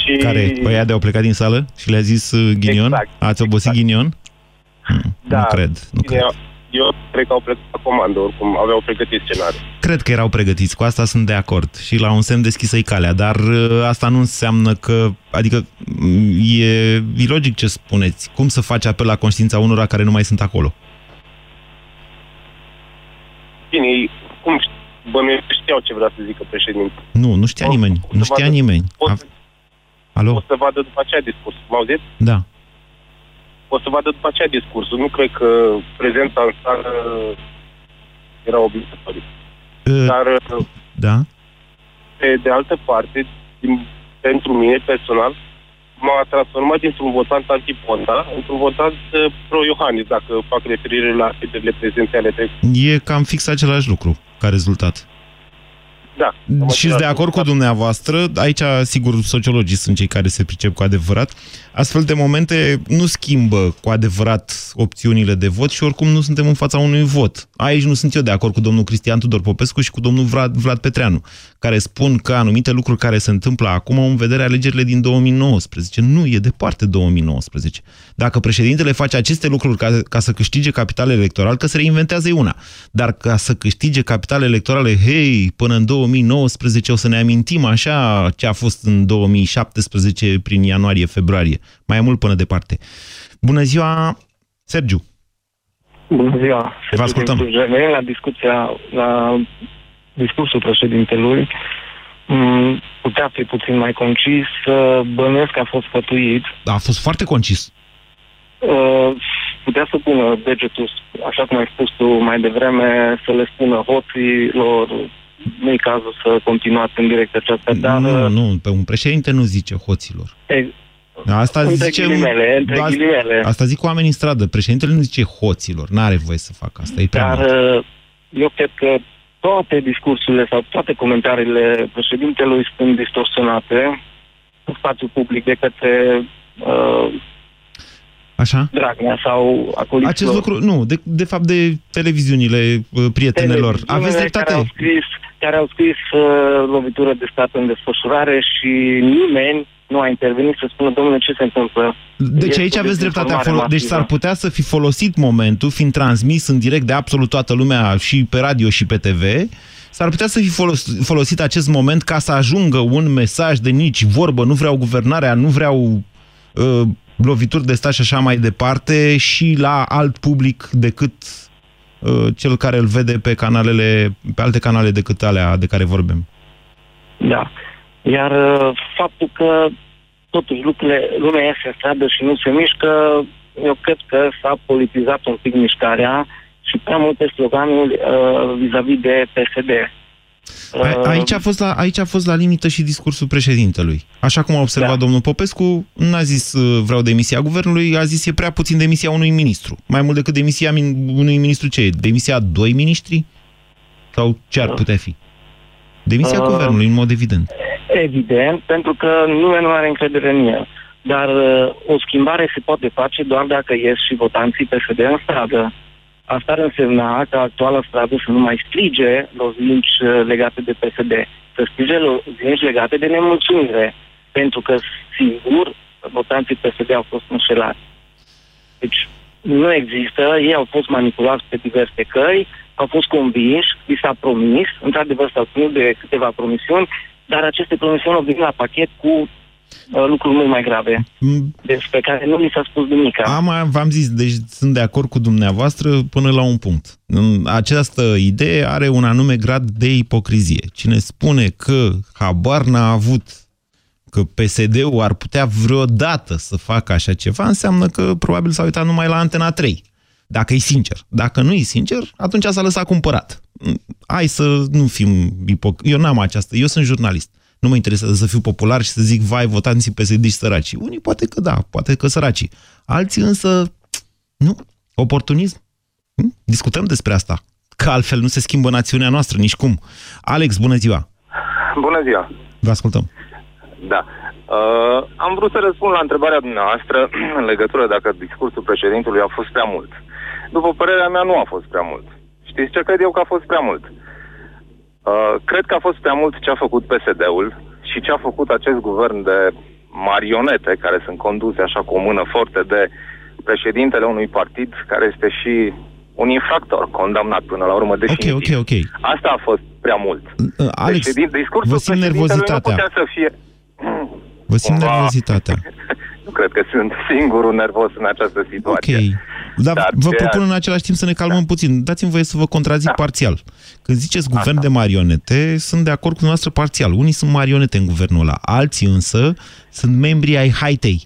Și- Care? Păi de au plecat din sală și le-a zis uh, ghinion? Exact, Ați obosit ghinion? Hmm, Da, Nu cred. Nu Bine, eu, eu cred că au plecat la comandă, oricum aveau pregătit scenariul. Cred că erau pregătiți, cu asta sunt de acord. Și la un semn deschisă-i calea, dar uh, asta nu înseamnă că... Adică m, e ilogic ce spuneți. Cum să faci apel la conștiința unora care nu mai sunt acolo? Bine, ei, cum ș- bănuiesc că știau ce vrea să zică președinte. Nu, nu știa nimeni. Nu știa nimeni. O, A- Alo? o să vadă după aceea discursul. M-auziți? Da. O să vadă după aceea discursul. Nu cred că prezența în sală era obligatorie. Uh, Dar, uh, Da? pe de altă parte, din, pentru mine personal, m-a transformat dintr-un votant antiponda într-un votant uh, pro-Iohannis, dacă fac referire la arhitecturile prezențiale trecute. E cam fix același lucru ca rezultat. Da. Și sunt de acord cu dumneavoastră, aici sigur sociologii sunt cei care se pricep cu adevărat, astfel de momente nu schimbă cu adevărat opțiunile de vot și oricum nu suntem în fața unui vot. Aici nu sunt eu de acord cu domnul Cristian Tudor Popescu și cu domnul Vlad, Vlad Petreanu, care spun că anumite lucruri care se întâmplă acum au în vedere alegerile din 2019. Nu, e departe 2019. Dacă președintele face aceste lucruri ca, ca să câștige capital electoral, că se reinventează e una. Dar ca să câștige capital electorale, hei, până în 2019 o să ne amintim așa ce a fost în 2017 prin ianuarie-februarie. Mai e mult până departe. Bună ziua, Sergiu! Bună ziua! Vă ascultăm. Revenind la discuția, la discursul președintelui, m, putea fi puțin mai concis, uh, bănuiesc că a fost sfătuit. Da, a fost foarte concis. Uh, Putea să pună degetul, așa cum ai spus tu mai devreme, să le spună hoților, nu e cazul să continuați în direcția aceasta, dar... Nu, nu, pe un președinte nu zice hoților. e, Asta Între zice, ghilimele, între asta, ghilimele. asta zic oamenii în stradă. Președintele nu zice hoților. N-are voie să facă asta. E prea Dar mult. uh, eu cred că toate discursurile sau toate comentariile președintelui sunt distorsionate în spațiul public de către uh, Așa? Dragnea sau acolo. Acest lucru, nu, de, de fapt de televiziunile uh, prietenelor. Aveți dreptate. Care au scris, care au scris uh, lovitură de stat în desfășurare și nimeni nu a intervenit să spună, domnule, ce se întâmplă. Deci Este aici o aveți dreptate. a dezinformare folo- Deci masivă. s-ar putea să fi folosit momentul, fiind transmis în direct de absolut toată lumea și pe radio și pe TV, s-ar putea să fi folos- folosit acest moment ca să ajungă un mesaj de nici vorbă, nu vreau guvernarea, nu vreau uh, lovituri de stat și așa mai departe și la alt public decât uh, cel care îl vede pe canalele, pe alte canale decât alea de care vorbim. Da. Iar uh, faptul că totuși lucrurile, lumea iese în stradă și nu se mișcă, eu cred că s-a politizat un pic mișcarea și prea multe sloganuri uh, vis-a-vis de PSD. A- Aici a, fost la, aici a fost la limită și discursul președintelui. Așa cum a observat da. domnul Popescu, n-a zis uh, vreau demisia guvernului, a zis e prea puțin demisia unui ministru. Mai mult decât demisia min- unui ministru ce e? Demisia a doi ministri? Sau ce ar putea fi? Demisia Uh, guvernului, în mod evident. Evident, pentru că nimeni nu are încredere în el. Dar uh, o schimbare se poate face doar dacă ies și votanții PSD în stradă. Asta ar însemna că actuala stradă să nu mai strige lozinci uh, legate de PSD, să strige lozinci legate de nemulțumire, pentru că, sigur, votanții PSD au fost înșelați. Deci, nu există, ei au fost manipulați pe diverse căi, au fost convinși, li s-a promis, într-adevăr s-au ținut de câteva promisiuni, dar aceste promisiuni au venit la pachet cu uh, lucruri mult mai grave, despre care nu li s-a spus nimic. Am, v-am zis, deci sunt de acord cu dumneavoastră până la un punct. În Această idee are un anume grad de ipocrizie. Cine spune că habar n-a avut că PSD-ul ar putea vreodată să facă așa ceva, înseamnă că probabil s-a uitat numai la Antena 3. Dacă e sincer. Dacă nu e sincer, atunci s-a lăsat cumpărat. Hai să nu fim ipoc... Eu n-am această... Eu sunt jurnalist. Nu mă interesează să fiu popular și să zic, vai, votanții psd săraci. Unii poate că da, poate că săraci. Alții însă, nu, oportunism. Hm? Discutăm despre asta. Că altfel nu se schimbă națiunea noastră, nici cum. Alex, bună ziua! Bună ziua! Vă ascultăm. Da. Uh, am vrut să răspund la întrebarea dumneavoastră în legătură dacă discursul președintelui a fost prea mult. După părerea mea, nu a fost prea mult. Știți ce cred eu că a fost prea mult? Uh, cred că a fost prea mult ce a făcut PSD-ul și ce a făcut acest guvern de marionete care sunt conduse așa cu o mână forte de președintele unui partid care este și un infractor condamnat până la urmă de Ok, ok, ok. Asta a fost prea mult. Uh, Alex, Președin, discursul vă simt președintelui nervozitatea. Nu putea să fie... Vă simt Cumva- nervozitatea. Nu cred că sunt singurul nervos în această Ok. situație. Dar, Dar vă ceea- propun în același timp să ne calmăm puțin. Dați-mi voie să vă contrazic parțial. Când ziceți guvern de marionete, sunt de acord cu dumneavoastră parțial. Unii sunt marionete în guvernul ăla, alții însă sunt membri ai haitei.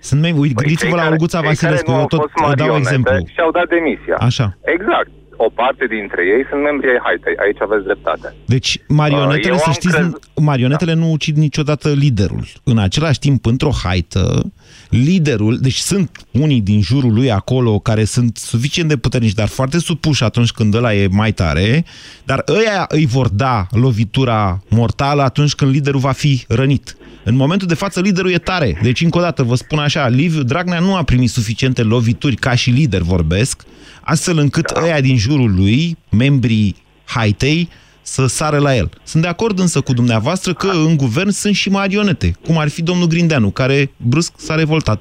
Sunt membri, uite, gândiți-vă la Olguța Păi Cei Vasilescu, care nu eu au tot fost dau marionete exemplu. Și-au dat demisia. Așa. Exact. O parte dintre ei sunt membri ai Haitei. Aici aveți dreptate. Deci marionetele, Uh, eu să am știți, crezut- marionetele nu ucid niciodată liderul. În același timp, într-o haită, liderul, deci sunt unii din jurul lui acolo care sunt suficient de puternici, dar foarte supuși atunci când ăla e mai tare, dar ăia îi vor da lovitura mortală atunci când liderul va fi rănit. În momentul de față, liderul e tare. Deci, încă o dată, vă spun așa, Liviu Dragnea nu a primit suficiente lovituri ca și lider, vorbesc, astfel încât da. ăia din jurul lui, membrii haitei, să sară la el. Sunt de acord însă cu dumneavoastră că în guvern sunt și marionete, cum ar fi domnul Grindeanu, care brusc s-a revoltat.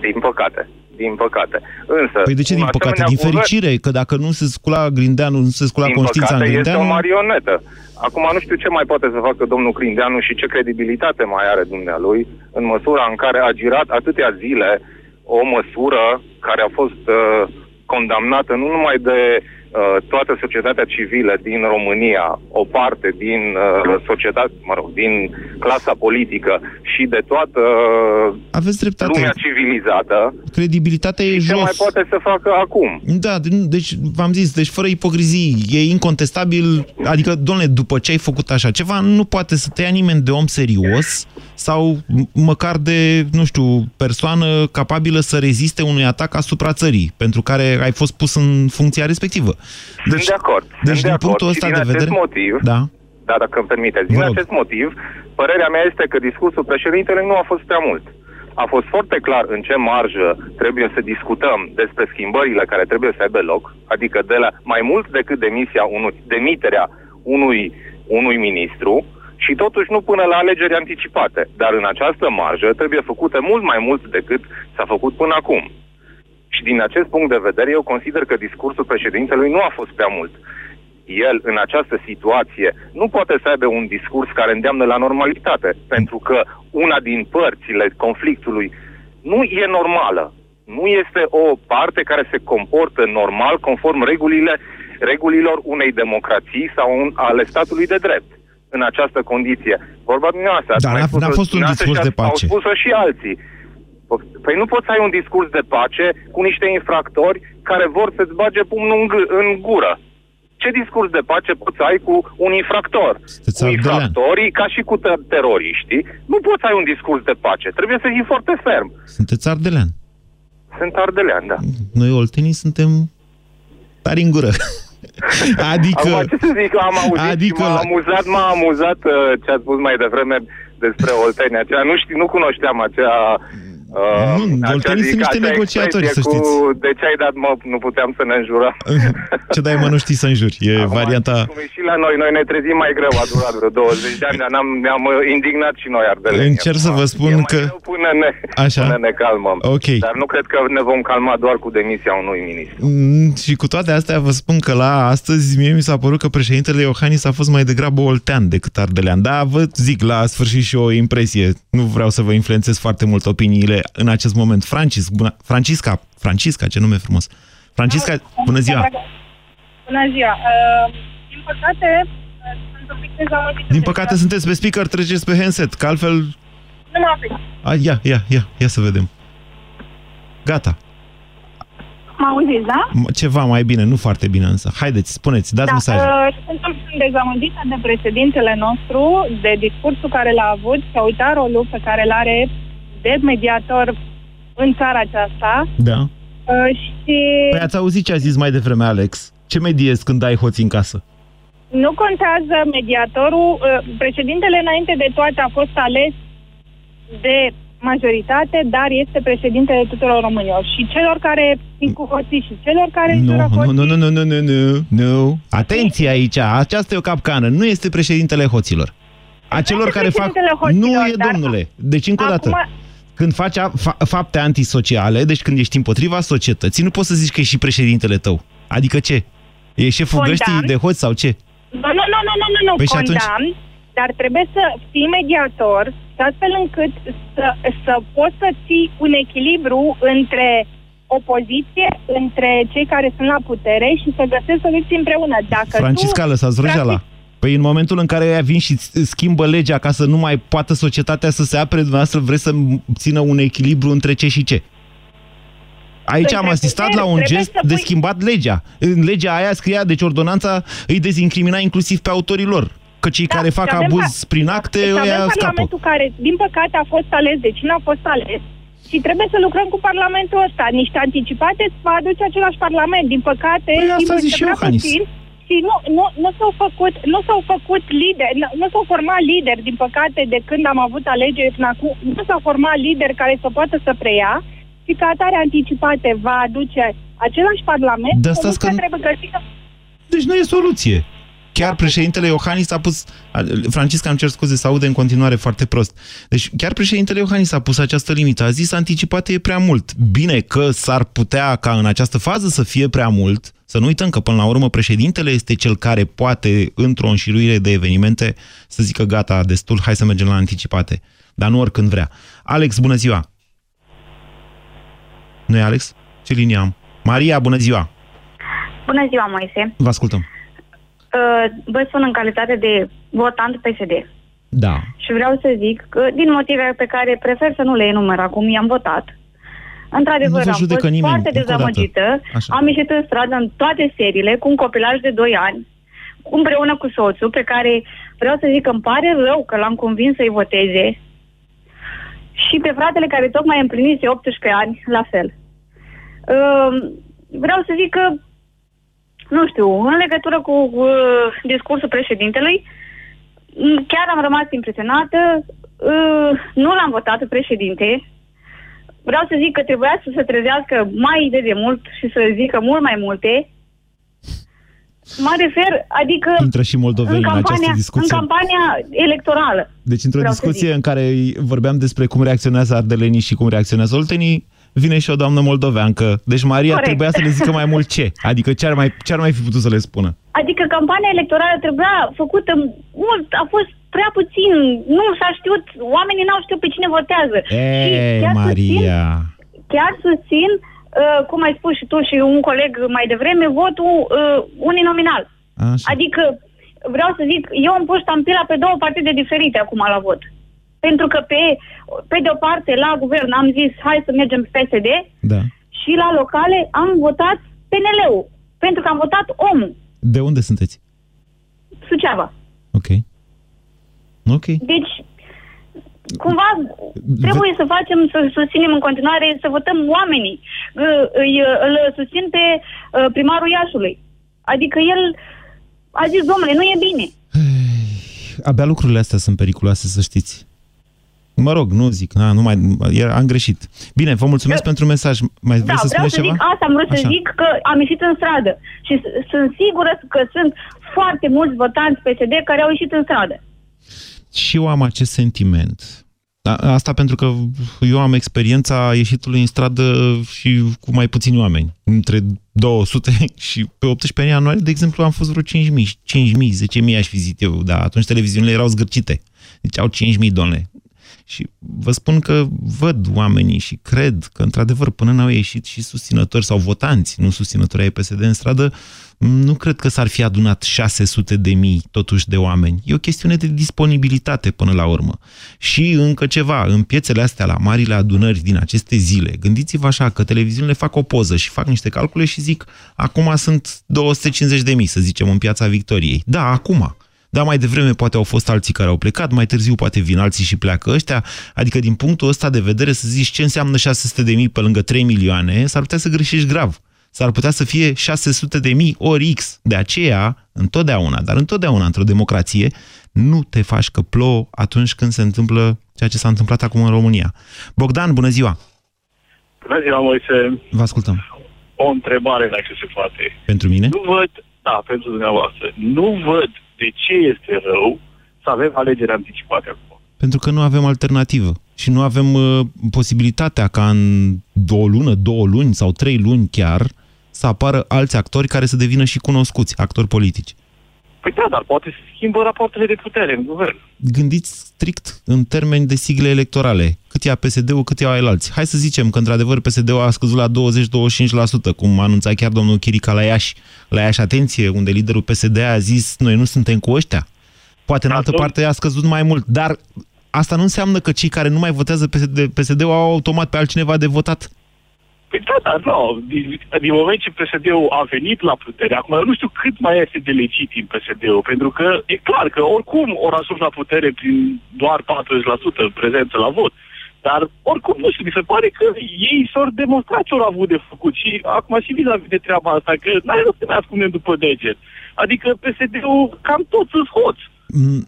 Din păcate. Din păcate. Însă, Păi de ce un din păcate? asemenea Din guvern- fericire, că dacă nu se scula Grindeanu, nu se scula Din conștiința în păcate, este Grindeanu... o marionetă. Acum nu știu ce mai poate să facă domnul Crindeanu și ce credibilitate mai are dumnealui în măsura în care a girat atâtea zile o măsură care a fost uh, condamnată nu numai de uh, toată societatea civilă din România, o parte din uh, societate, mă rog, din clasa politică și de toată uh, Aveți dreptate. lumea civilizată. Credibilitatea e Ce jos. mai poate să facă acum? Da, de- deci v-am zis, deci fără ipocrizii, e incontestabil, adică, domnule, după ce ai făcut așa ceva, nu poate să te ia nimeni de om serios sau m- măcar de, nu știu, persoană capabilă să reziste unui atac asupra țării, pentru care ai fost pus în funcția respectivă. Sunt de acord. deci, sunt de din acord punctul și ăsta din de acest vedere- motiv, Da. da, dacă îmi permiteți, din Vă rog. acest motiv, părerea mea este că discursul președintelui nu a fost prea mult. A fost foarte clar în ce marjă trebuie să discutăm despre schimbările care trebuie să aibă loc, adică de la mai mult decât demisia unui, demiterea unui, unui ministru, și totuși nu până la alegeri anticipate. Dar în această marjă trebuie făcute mult mai mult decât s-a făcut până acum. Și din acest punct de vedere, eu consider că discursul președintelui nu a fost prea mult. El, în această situație, nu poate să aibă un discurs care îndeamnă la normalitate, pentru că una din părțile conflictului nu e normală. Nu este o parte care se comportă normal, conform regulile, regulilor unei democrații sau un, ale statului de drept în această condiție. Vorba dumneavoastră. ați Dar mai n-a- spus-o n-a fost un dumneavoastră discurs și de ați- pace. Au spus-o și alții. Păi nu poți să ai un discurs de pace cu niște infractori care vor să-ți bage pumnul în, g- în gură. Ce discurs de pace poți să ai cu un infractor? Sunteți Cu ardelean. infractorii, ca și cu ter- teroriștii, nu poți să ai un discurs de pace. Trebuie să fii foarte ferm. Sunteți ardelean. Sunt ardelean, da. Noi oltenii suntem tari în gură. adică... Acum, ce să zic, am auzit Adică adică m-a la- amuzat, m-a amuzat uh, ce ați spus mai devreme despre Oltenia. Aceea, nu știu, nu cunoșteam acea... Uh, Nu, acea oltenii sunt zic, niște acea negociatori, expresie să știți. Cu, de ce ai dat, mă, nu puteam să ne înjurăm. Ce dai mă, nu știi să înjuri. E varianta... Cum e și la noi, noi ne trezim mai greu, a durat vreo 20 de ani, dar n-am, ne-am uh, indignat și noi ardeleni. Încerc să vă spun că... Până ne, Așa. până ne calmăm. Ok. Dar nu cred că ne vom calma doar cu demisia unui ministru. Mm, Și cu toate astea vă spun că la astăzi mie mi s-a părut că președintele Iohannis a fost mai degrabă oltean decât ardelean. Da, vă zic la sfârșit și o impresie. Nu vreau să vă influențez foarte mult opiniile în acest moment. Francis, bună, Francisca, Francisca, ce nume frumos. Francisca, bună ziua! Bună ziua! Uh, din păcate, uh, sunt un pic dezamăgită. Din păcate sunteți pe speaker, treceți pe handset, că altfel... Nu mă aprind. A, ia, ia, ia, ia să vedem. Gata. Mă auziți, da? Ceva mai bine, nu foarte bine însă. Haideți, spuneți, dați da, mesaj. Uh, suntem dezamăgită de președintele nostru, de discursul care l-a avut, și a uitat rolul pe care l are de mediator în țara aceasta. Da. Uh, și Păi ați auzit ce a zis mai devreme Alex? Ce mediezi când ai hoți în casă? nu contează mediatorul. Uh, președintele, înainte de toate, a fost ales de majoritate, dar este președintele tuturor românilor. Și celor care sunt cu hoții și celor care Nu, jură nu, hoții. nu, nu, nu, nu, nu, nu, nu. Atenție aici, aceasta e o capcană. Nu este președintele hoților. A celor care fac... președintele hoților, Nu e, dar- domnule. Deci, încă o dată. Acum- Când faci a- fa- fapte antisociale, deci când ești împotriva societății, nu poți să zici că e și președintele tău. Adică ce? E șeful Condamn. găștii de hoți sau ce? Nu, nu, nu, nu, nu, nu, nu. Păi și atunci- condamn, dar trebuie să fii mediator și astfel încât să, să poți să ții un echilibru între opoziție, între cei care sunt la putere și să găsești soluții împreună. Dacă Francisca, tu, lăsați vrăjeala. Păi în momentul în care ea vin și îți schimbă legea ca să nu mai poată societatea să se apere, dumneavoastră vreți să țină un echilibru între ce și ce? Aici am Între asistat puteri, la un trebuie gest să de pui- schimbat legea. În legea aia scria, deci ordonanța îi dezincrimina inclusiv pe autorii lor. Că cei care fac și avem abuz pa- prin acte, Deci avem ăia scapă. Parlamentul care, din păcate, a fost ales de cine a fost ales și trebuie să lucrăm cu Parlamentul ăsta. Niște anticipate va aduce același Parlament. Din păcate, Păi asta timpul zic este și eu, prea Hanis. puțin și nu, nu, nu s-au făcut, nu s-au făcut lideri, nu, nu s-au format lideri, din păcate, de când am avut alegeri până acum, nu s-au format lideri care să poată să preia și ca atare anticipate va aduce același Parlament. De asta soluția că- trebuie găsită Deci nu e soluție. Chiar președintele Iohannis a pus... Francisca, îmi cer scuze, se aude în continuare foarte prost. Deci chiar președintele Iohannis a pus această limită. A zis anticipate e prea mult. Bine că s-ar putea ca în această fază să fie prea mult. Să nu uităm că până la urmă președintele este cel care poate, într-o înșiruire de evenimente, să zică gata, destul, hai să mergem la anticipate. Dar nu oricând vrea. Alex, bună ziua! nu e Alex? Ce linie am? Maria, bună ziua! Bună ziua, Moise. Vă ascultăm. Uh, Vă sun în calitate de votant PSD. Da. Și vreau să zic că, din motive pe care prefer să nu le enumăr acum, i-am votat. Într-adevăr, Nu vă am judecă fost nimeni, foarte încă o dată. dezamăgită. Așa. Am ieșit în stradă în toate seriile, cu un copilaj de 2 ani, împreună cu soțul, pe care vreau să zic că îmi pare rău că l-am convins să-i voteze. Și pe fratele care tocmai împlinise 18 ani, la fel. Uh, vreau să zic că nu știu, în legătură cu uh, discursul președintelui, m, chiar am rămas impresionată. Uh, nu l-am votat pe președinte. Vreau să zic că trebuia să se trezească mai de demult și să zică mult mai multe. Mă refer, adică Intră și moldovenii în, campania, această discuție. în campania electorală. Deci, într-o vreau să discuție zic. în care vorbeam despre cum reacționează ardelenii și cum reacționează oltenii, vine și o doamnă moldoveancă. Deci Maria Corect. trebuia să le zică mai mult ce? Adică ce ar mai, ce ar mai fi putut să le spună? Adică campania electorală trebuia făcută mult, a fost prea puțin, nu s-a știut, oamenii n-au știut pe cine votează. Și Ei, chiar susțin, Maria! chiar susțin, uh, cum ai spus și tu și un coleg mai devreme, votul uh, uninominal. Așa. Adică, vreau să zic, eu am pus ștampila pe două partide diferite acum la vot. Pentru că pe, pe de o parte, la guvern am zis, hai să mergem pe PSD Da. și la locale am votat PNL-ul. Pentru că am votat omul, De unde sunteți? Suceava. Ok. Ok. Deci, cumva, trebuie să facem, să susținem în continuare, să votăm oamenii. Î- Îi, îl susțin pe uh, primarul Iașului. Adică el a zis, domnule, nu e bine. Abia lucrurile astea sunt periculoase, să știți. Mă rog, nu zic, na, nu mai, e- am greșit. Bine, vă mulțumesc pentru mesaj. Mai Da, vreți să vreau spuneți să ceva? zic, asta am vrut să Așa. zic, că am ieșit în stradă. Și s- sunt sigură că sunt foarte mulți votanți PSD care au ieșit în stradă. Și eu am acest sentiment. A- Asta pentru că eu am experiența ieșitului în stradă și cu mai puțini oameni. Între 200 și pe 18 ianuarie, de exemplu, am fost vreo 5.000, 5.000, 10.000 aș fi zis eu, dar atunci televiziunile erau zgârcite. Deci au 5.000, domnule. Și vă spun că văd oamenii și cred că, într-adevăr, până n-au ieșit și susținători sau votanți, nu susținători ai PSD în stradă, nu cred că s-ar fi adunat 600 de mii totuși de oameni. E o chestiune de disponibilitate până la urmă. Și încă ceva, în piețele astea, la marile adunări din aceste zile, gândiți-vă așa că televiziunile fac o poză și fac niște calcule și zic, acum sunt 250 de mii, să zicem, în piața Victoriei. Da, acum. Dar mai devreme poate au fost alții care au plecat, mai târziu poate vin alții și pleacă ăștia. Adică din punctul ăsta de vedere să zici ce înseamnă 600 de mii pe lângă 3 milioane, s-ar putea să greșești grav s-ar putea să fie 600 de mii ori X. De aceea, întotdeauna, dar întotdeauna într-o democrație, nu te faci că plouă atunci când se întâmplă ceea ce s-a întâmplat acum în România. Bogdan, bună ziua! Bună ziua, Moise! Vă ascultăm. O întrebare, dacă se poate. Pentru mine? Nu văd, da, pentru dumneavoastră, nu văd de ce este rău să avem alegeri anticipate acum. Pentru că nu avem alternativă și nu avem uh, posibilitatea ca în două lună, două luni sau trei luni chiar să apară alți actori care să devină și cunoscuți, actori politici. Păi da, dar poate să schimbă rapoartele de putere în guvern. Gândiți strict în termeni de sigle electorale. Cât ia PSD-ul, cât ia alții. Hai să zicem că, într-adevăr, PSD-ul a scăzut la 20-25%, cum anunța chiar domnul Chirica la Iași. La Iași, atenție, unde liderul PSD a zis, noi nu suntem cu ăștia. Poate în altă parte a scăzut mai mult, dar asta nu înseamnă că cei care nu mai votează PSD, PSD-ul au automat pe altcineva de votat. Păi da, dar nu. Din, din moment ce PSD-ul a venit la putere, acum eu nu știu cât mai este de legitim PSD-ul, pentru că e clar că oricum ori ajuns la putere prin doar 40% prezență la vot. Dar oricum, nu știu, mi se pare că ei s-au demonstrat ce au avut de făcut și acum și vis-a-vis de treaba asta, că n-ai rost să ne ascundem după deget. Adică PSD-ul cam toți sunt hoți.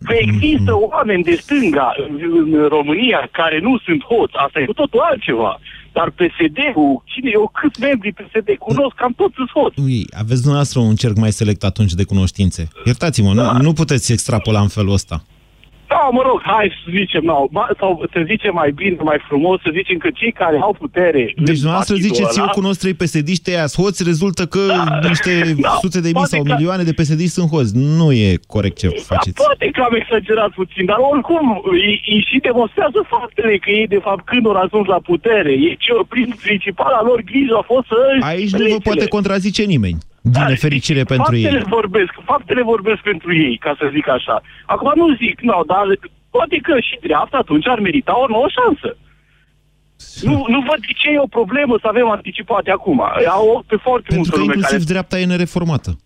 Că există oameni de stânga în, în România care nu sunt hoți, asta e cu totul altceva. Dar PSD-ul, cine eu, câți membri PSD cunosc, cam toți sunt hoți. Ui, aveți dumneavoastră un cerc mai select atunci de cunoștințe. Iertați-mă, da. nu, nu puteți extrapola în felul ăsta. Da, mă rog, hai să zicem, no, sau să zicem mai bine, mai frumos, să zicem că cei care au putere... Deci dumneavoastră ziceți, ăla, eu cunosc trei psd aia hoți, rezultă că da, niște da, sute de mii sau că... milioane de psd sunt hoți. Nu e corect ce da, faceți. Poate că am exagerat puțin, dar oricum, ei, ei și demonstrează faptele că ei, de fapt, când au ajuns la putere, ei, ce, prin, principala lor grijă a fost să... Aici nu vă poate contrazice nimeni din da, nefericire pentru faptele ei. Vorbesc, faptele vorbesc pentru ei, ca să zic așa. Acum nu zic, nu, dar poate că și dreapta atunci ar merita o nouă șansă. Nu, nu văd de ce e o problemă să avem anticipate acum. Au pe foarte Pentru că inclusiv care... dreapta e nereformată.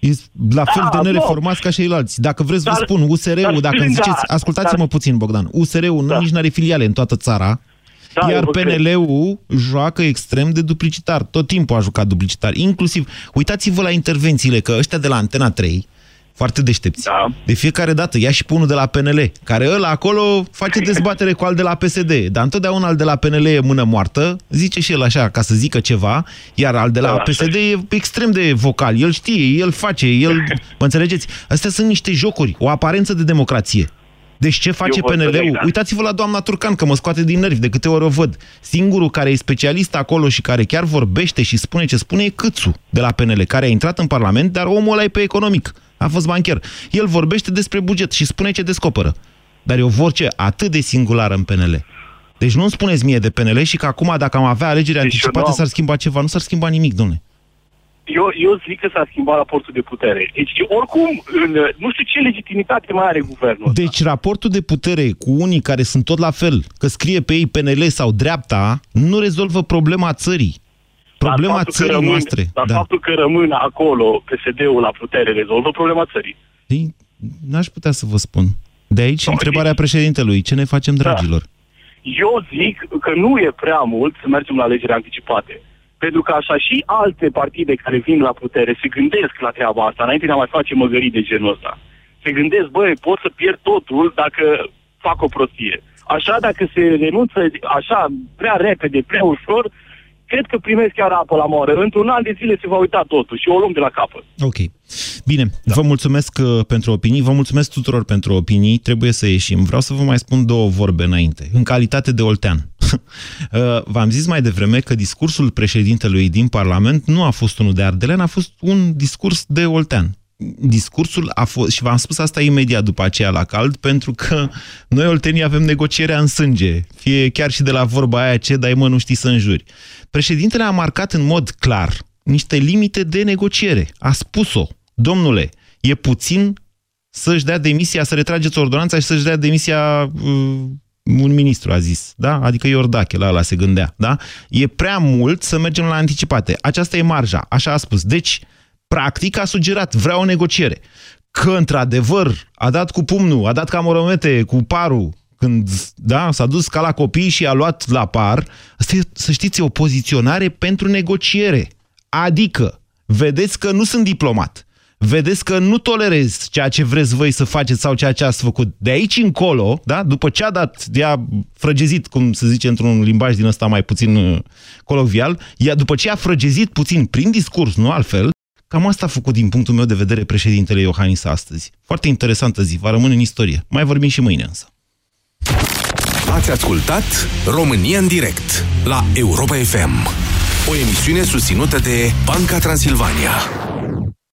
E la fel da, de nereformați ca ceilalți. Dacă vreți, dar, vă spun, USR-ul, dacă îmi ziceți, ascultați-mă dar, puțin, Bogdan, USR-ul da. nici nu are filiale în toată țara, da, Iar PNL-ul joacă extrem de duplicitar. Tot timpul a jucat duplicitar. Inclusiv, uitați-vă la intervențiile, că ăștia de la Antena 3, foarte deștepți. Da. De fiecare dată ia și pe unul de la PNL, care ăla acolo face dezbatere cu al de la PSD, dar întotdeauna al de la PNL e mână moartă, zice și el așa, ca să zică ceva, iar al de la da, PSD așa. e extrem de vocal, el știe, el face, el... Mă înțelegeți? Astea sunt niște jocuri, o aparență de democrație. Deci ce face PNL-ul? Da. Uitați-vă la doamna Turcan, că mă scoate din nervi de câte ori o văd. Singurul care e specialist acolo și care chiar vorbește și spune ce spune e Câțu de la PNL, care a intrat în Parlament, dar omul ăla e pe economic. A fost bancher. El vorbește despre buget și spune ce descoperă. Dar e o voce atât de singulară în PNL. Deci nu-mi spuneți mie de PNL și că acum, dacă am avea alegeri deci anticipate, s-ar schimba ceva. Nu s-ar schimba nimic, domnule eu, eu zic că s-a schimbat raportul de putere. Deci, oricum, în, nu știu ce legitimitate mai are guvernul Deci, ăsta. raportul de putere cu unii care sunt tot la fel, că scrie pe ei PNL sau dreapta, nu rezolvă problema țării. Problema țării rămân, noastre. Dar da. faptul că rămân acolo PSD-ul la putere rezolvă problema țării. Ei, n-aș putea să vă spun. De aici no, întrebarea deci, președintelui. Ce ne facem, da. dragilor? Da. Eu zic că nu e prea mult să mergem la alegeri anticipate. Pentru că așa și alte partide care vin la putere se gândesc la treaba asta, înainte de a mai face măgării de genul ăsta. Se gândesc, băi, pot să pierd totul dacă fac o prostie. Așa, dacă se renunță așa prea repede, prea ușor, cred că primesc chiar apă la moară. Într-un an de zile se va uita totul și o luăm de la capăt. Ok. Bine, da. vă mulțumesc uh, pentru opinii, vă mulțumesc tuturor pentru opinii, trebuie să ieșim. Vreau să vă mai spun două vorbe înainte. În calitate de oltean, uh, v-am zis mai devreme că discursul președintelui din Parlament nu a fost unul de ardelean, a fost un discurs de oltean. discursul a fost, și v-am spus asta imediat după aceea la cald, pentru că noi oltenii avem negocierea în sânge, fie chiar și de la vorba aia ce dai mă nu știi să înjuri. Președintele a marcat în mod clar niște limite de negociere. A spus-o, domnule, e puțin să-și dea demisia, să retrageți ordonanța și să-și dea demisia uh, un ministru a zis, da? Adică Iordache, la ăla se gândea, da? E prea mult să mergem la anticipate. Aceasta e marja, așa a spus. Deci, practic a sugerat, vrea o negociere. Că, într-adevăr, a dat cu pumnul, a dat camoromete cu parul, când da, s-a dus ca la copii și a luat la par, asta e, să știți, e o poziționare pentru negociere. Adică, vedeți că nu sunt diplomat vedeți că nu tolerez ceea ce vreți voi să faceți sau ceea ce ați făcut. De aici încolo, da, după ce a dat, de-a frăgezit, cum se zice într-un limbaj din ăsta mai puțin uh, colovial, ea, după ce a frăgezit puțin prin discurs, nu altfel, cam asta a făcut din punctul meu de vedere președintele Iohannis astăzi. Foarte interesantă zi, va rămâne în istorie. Mai vorbim și mâine însă. Ați ascultat România în direct la Europa FM, o emisiune susținută de Banca Transilvania.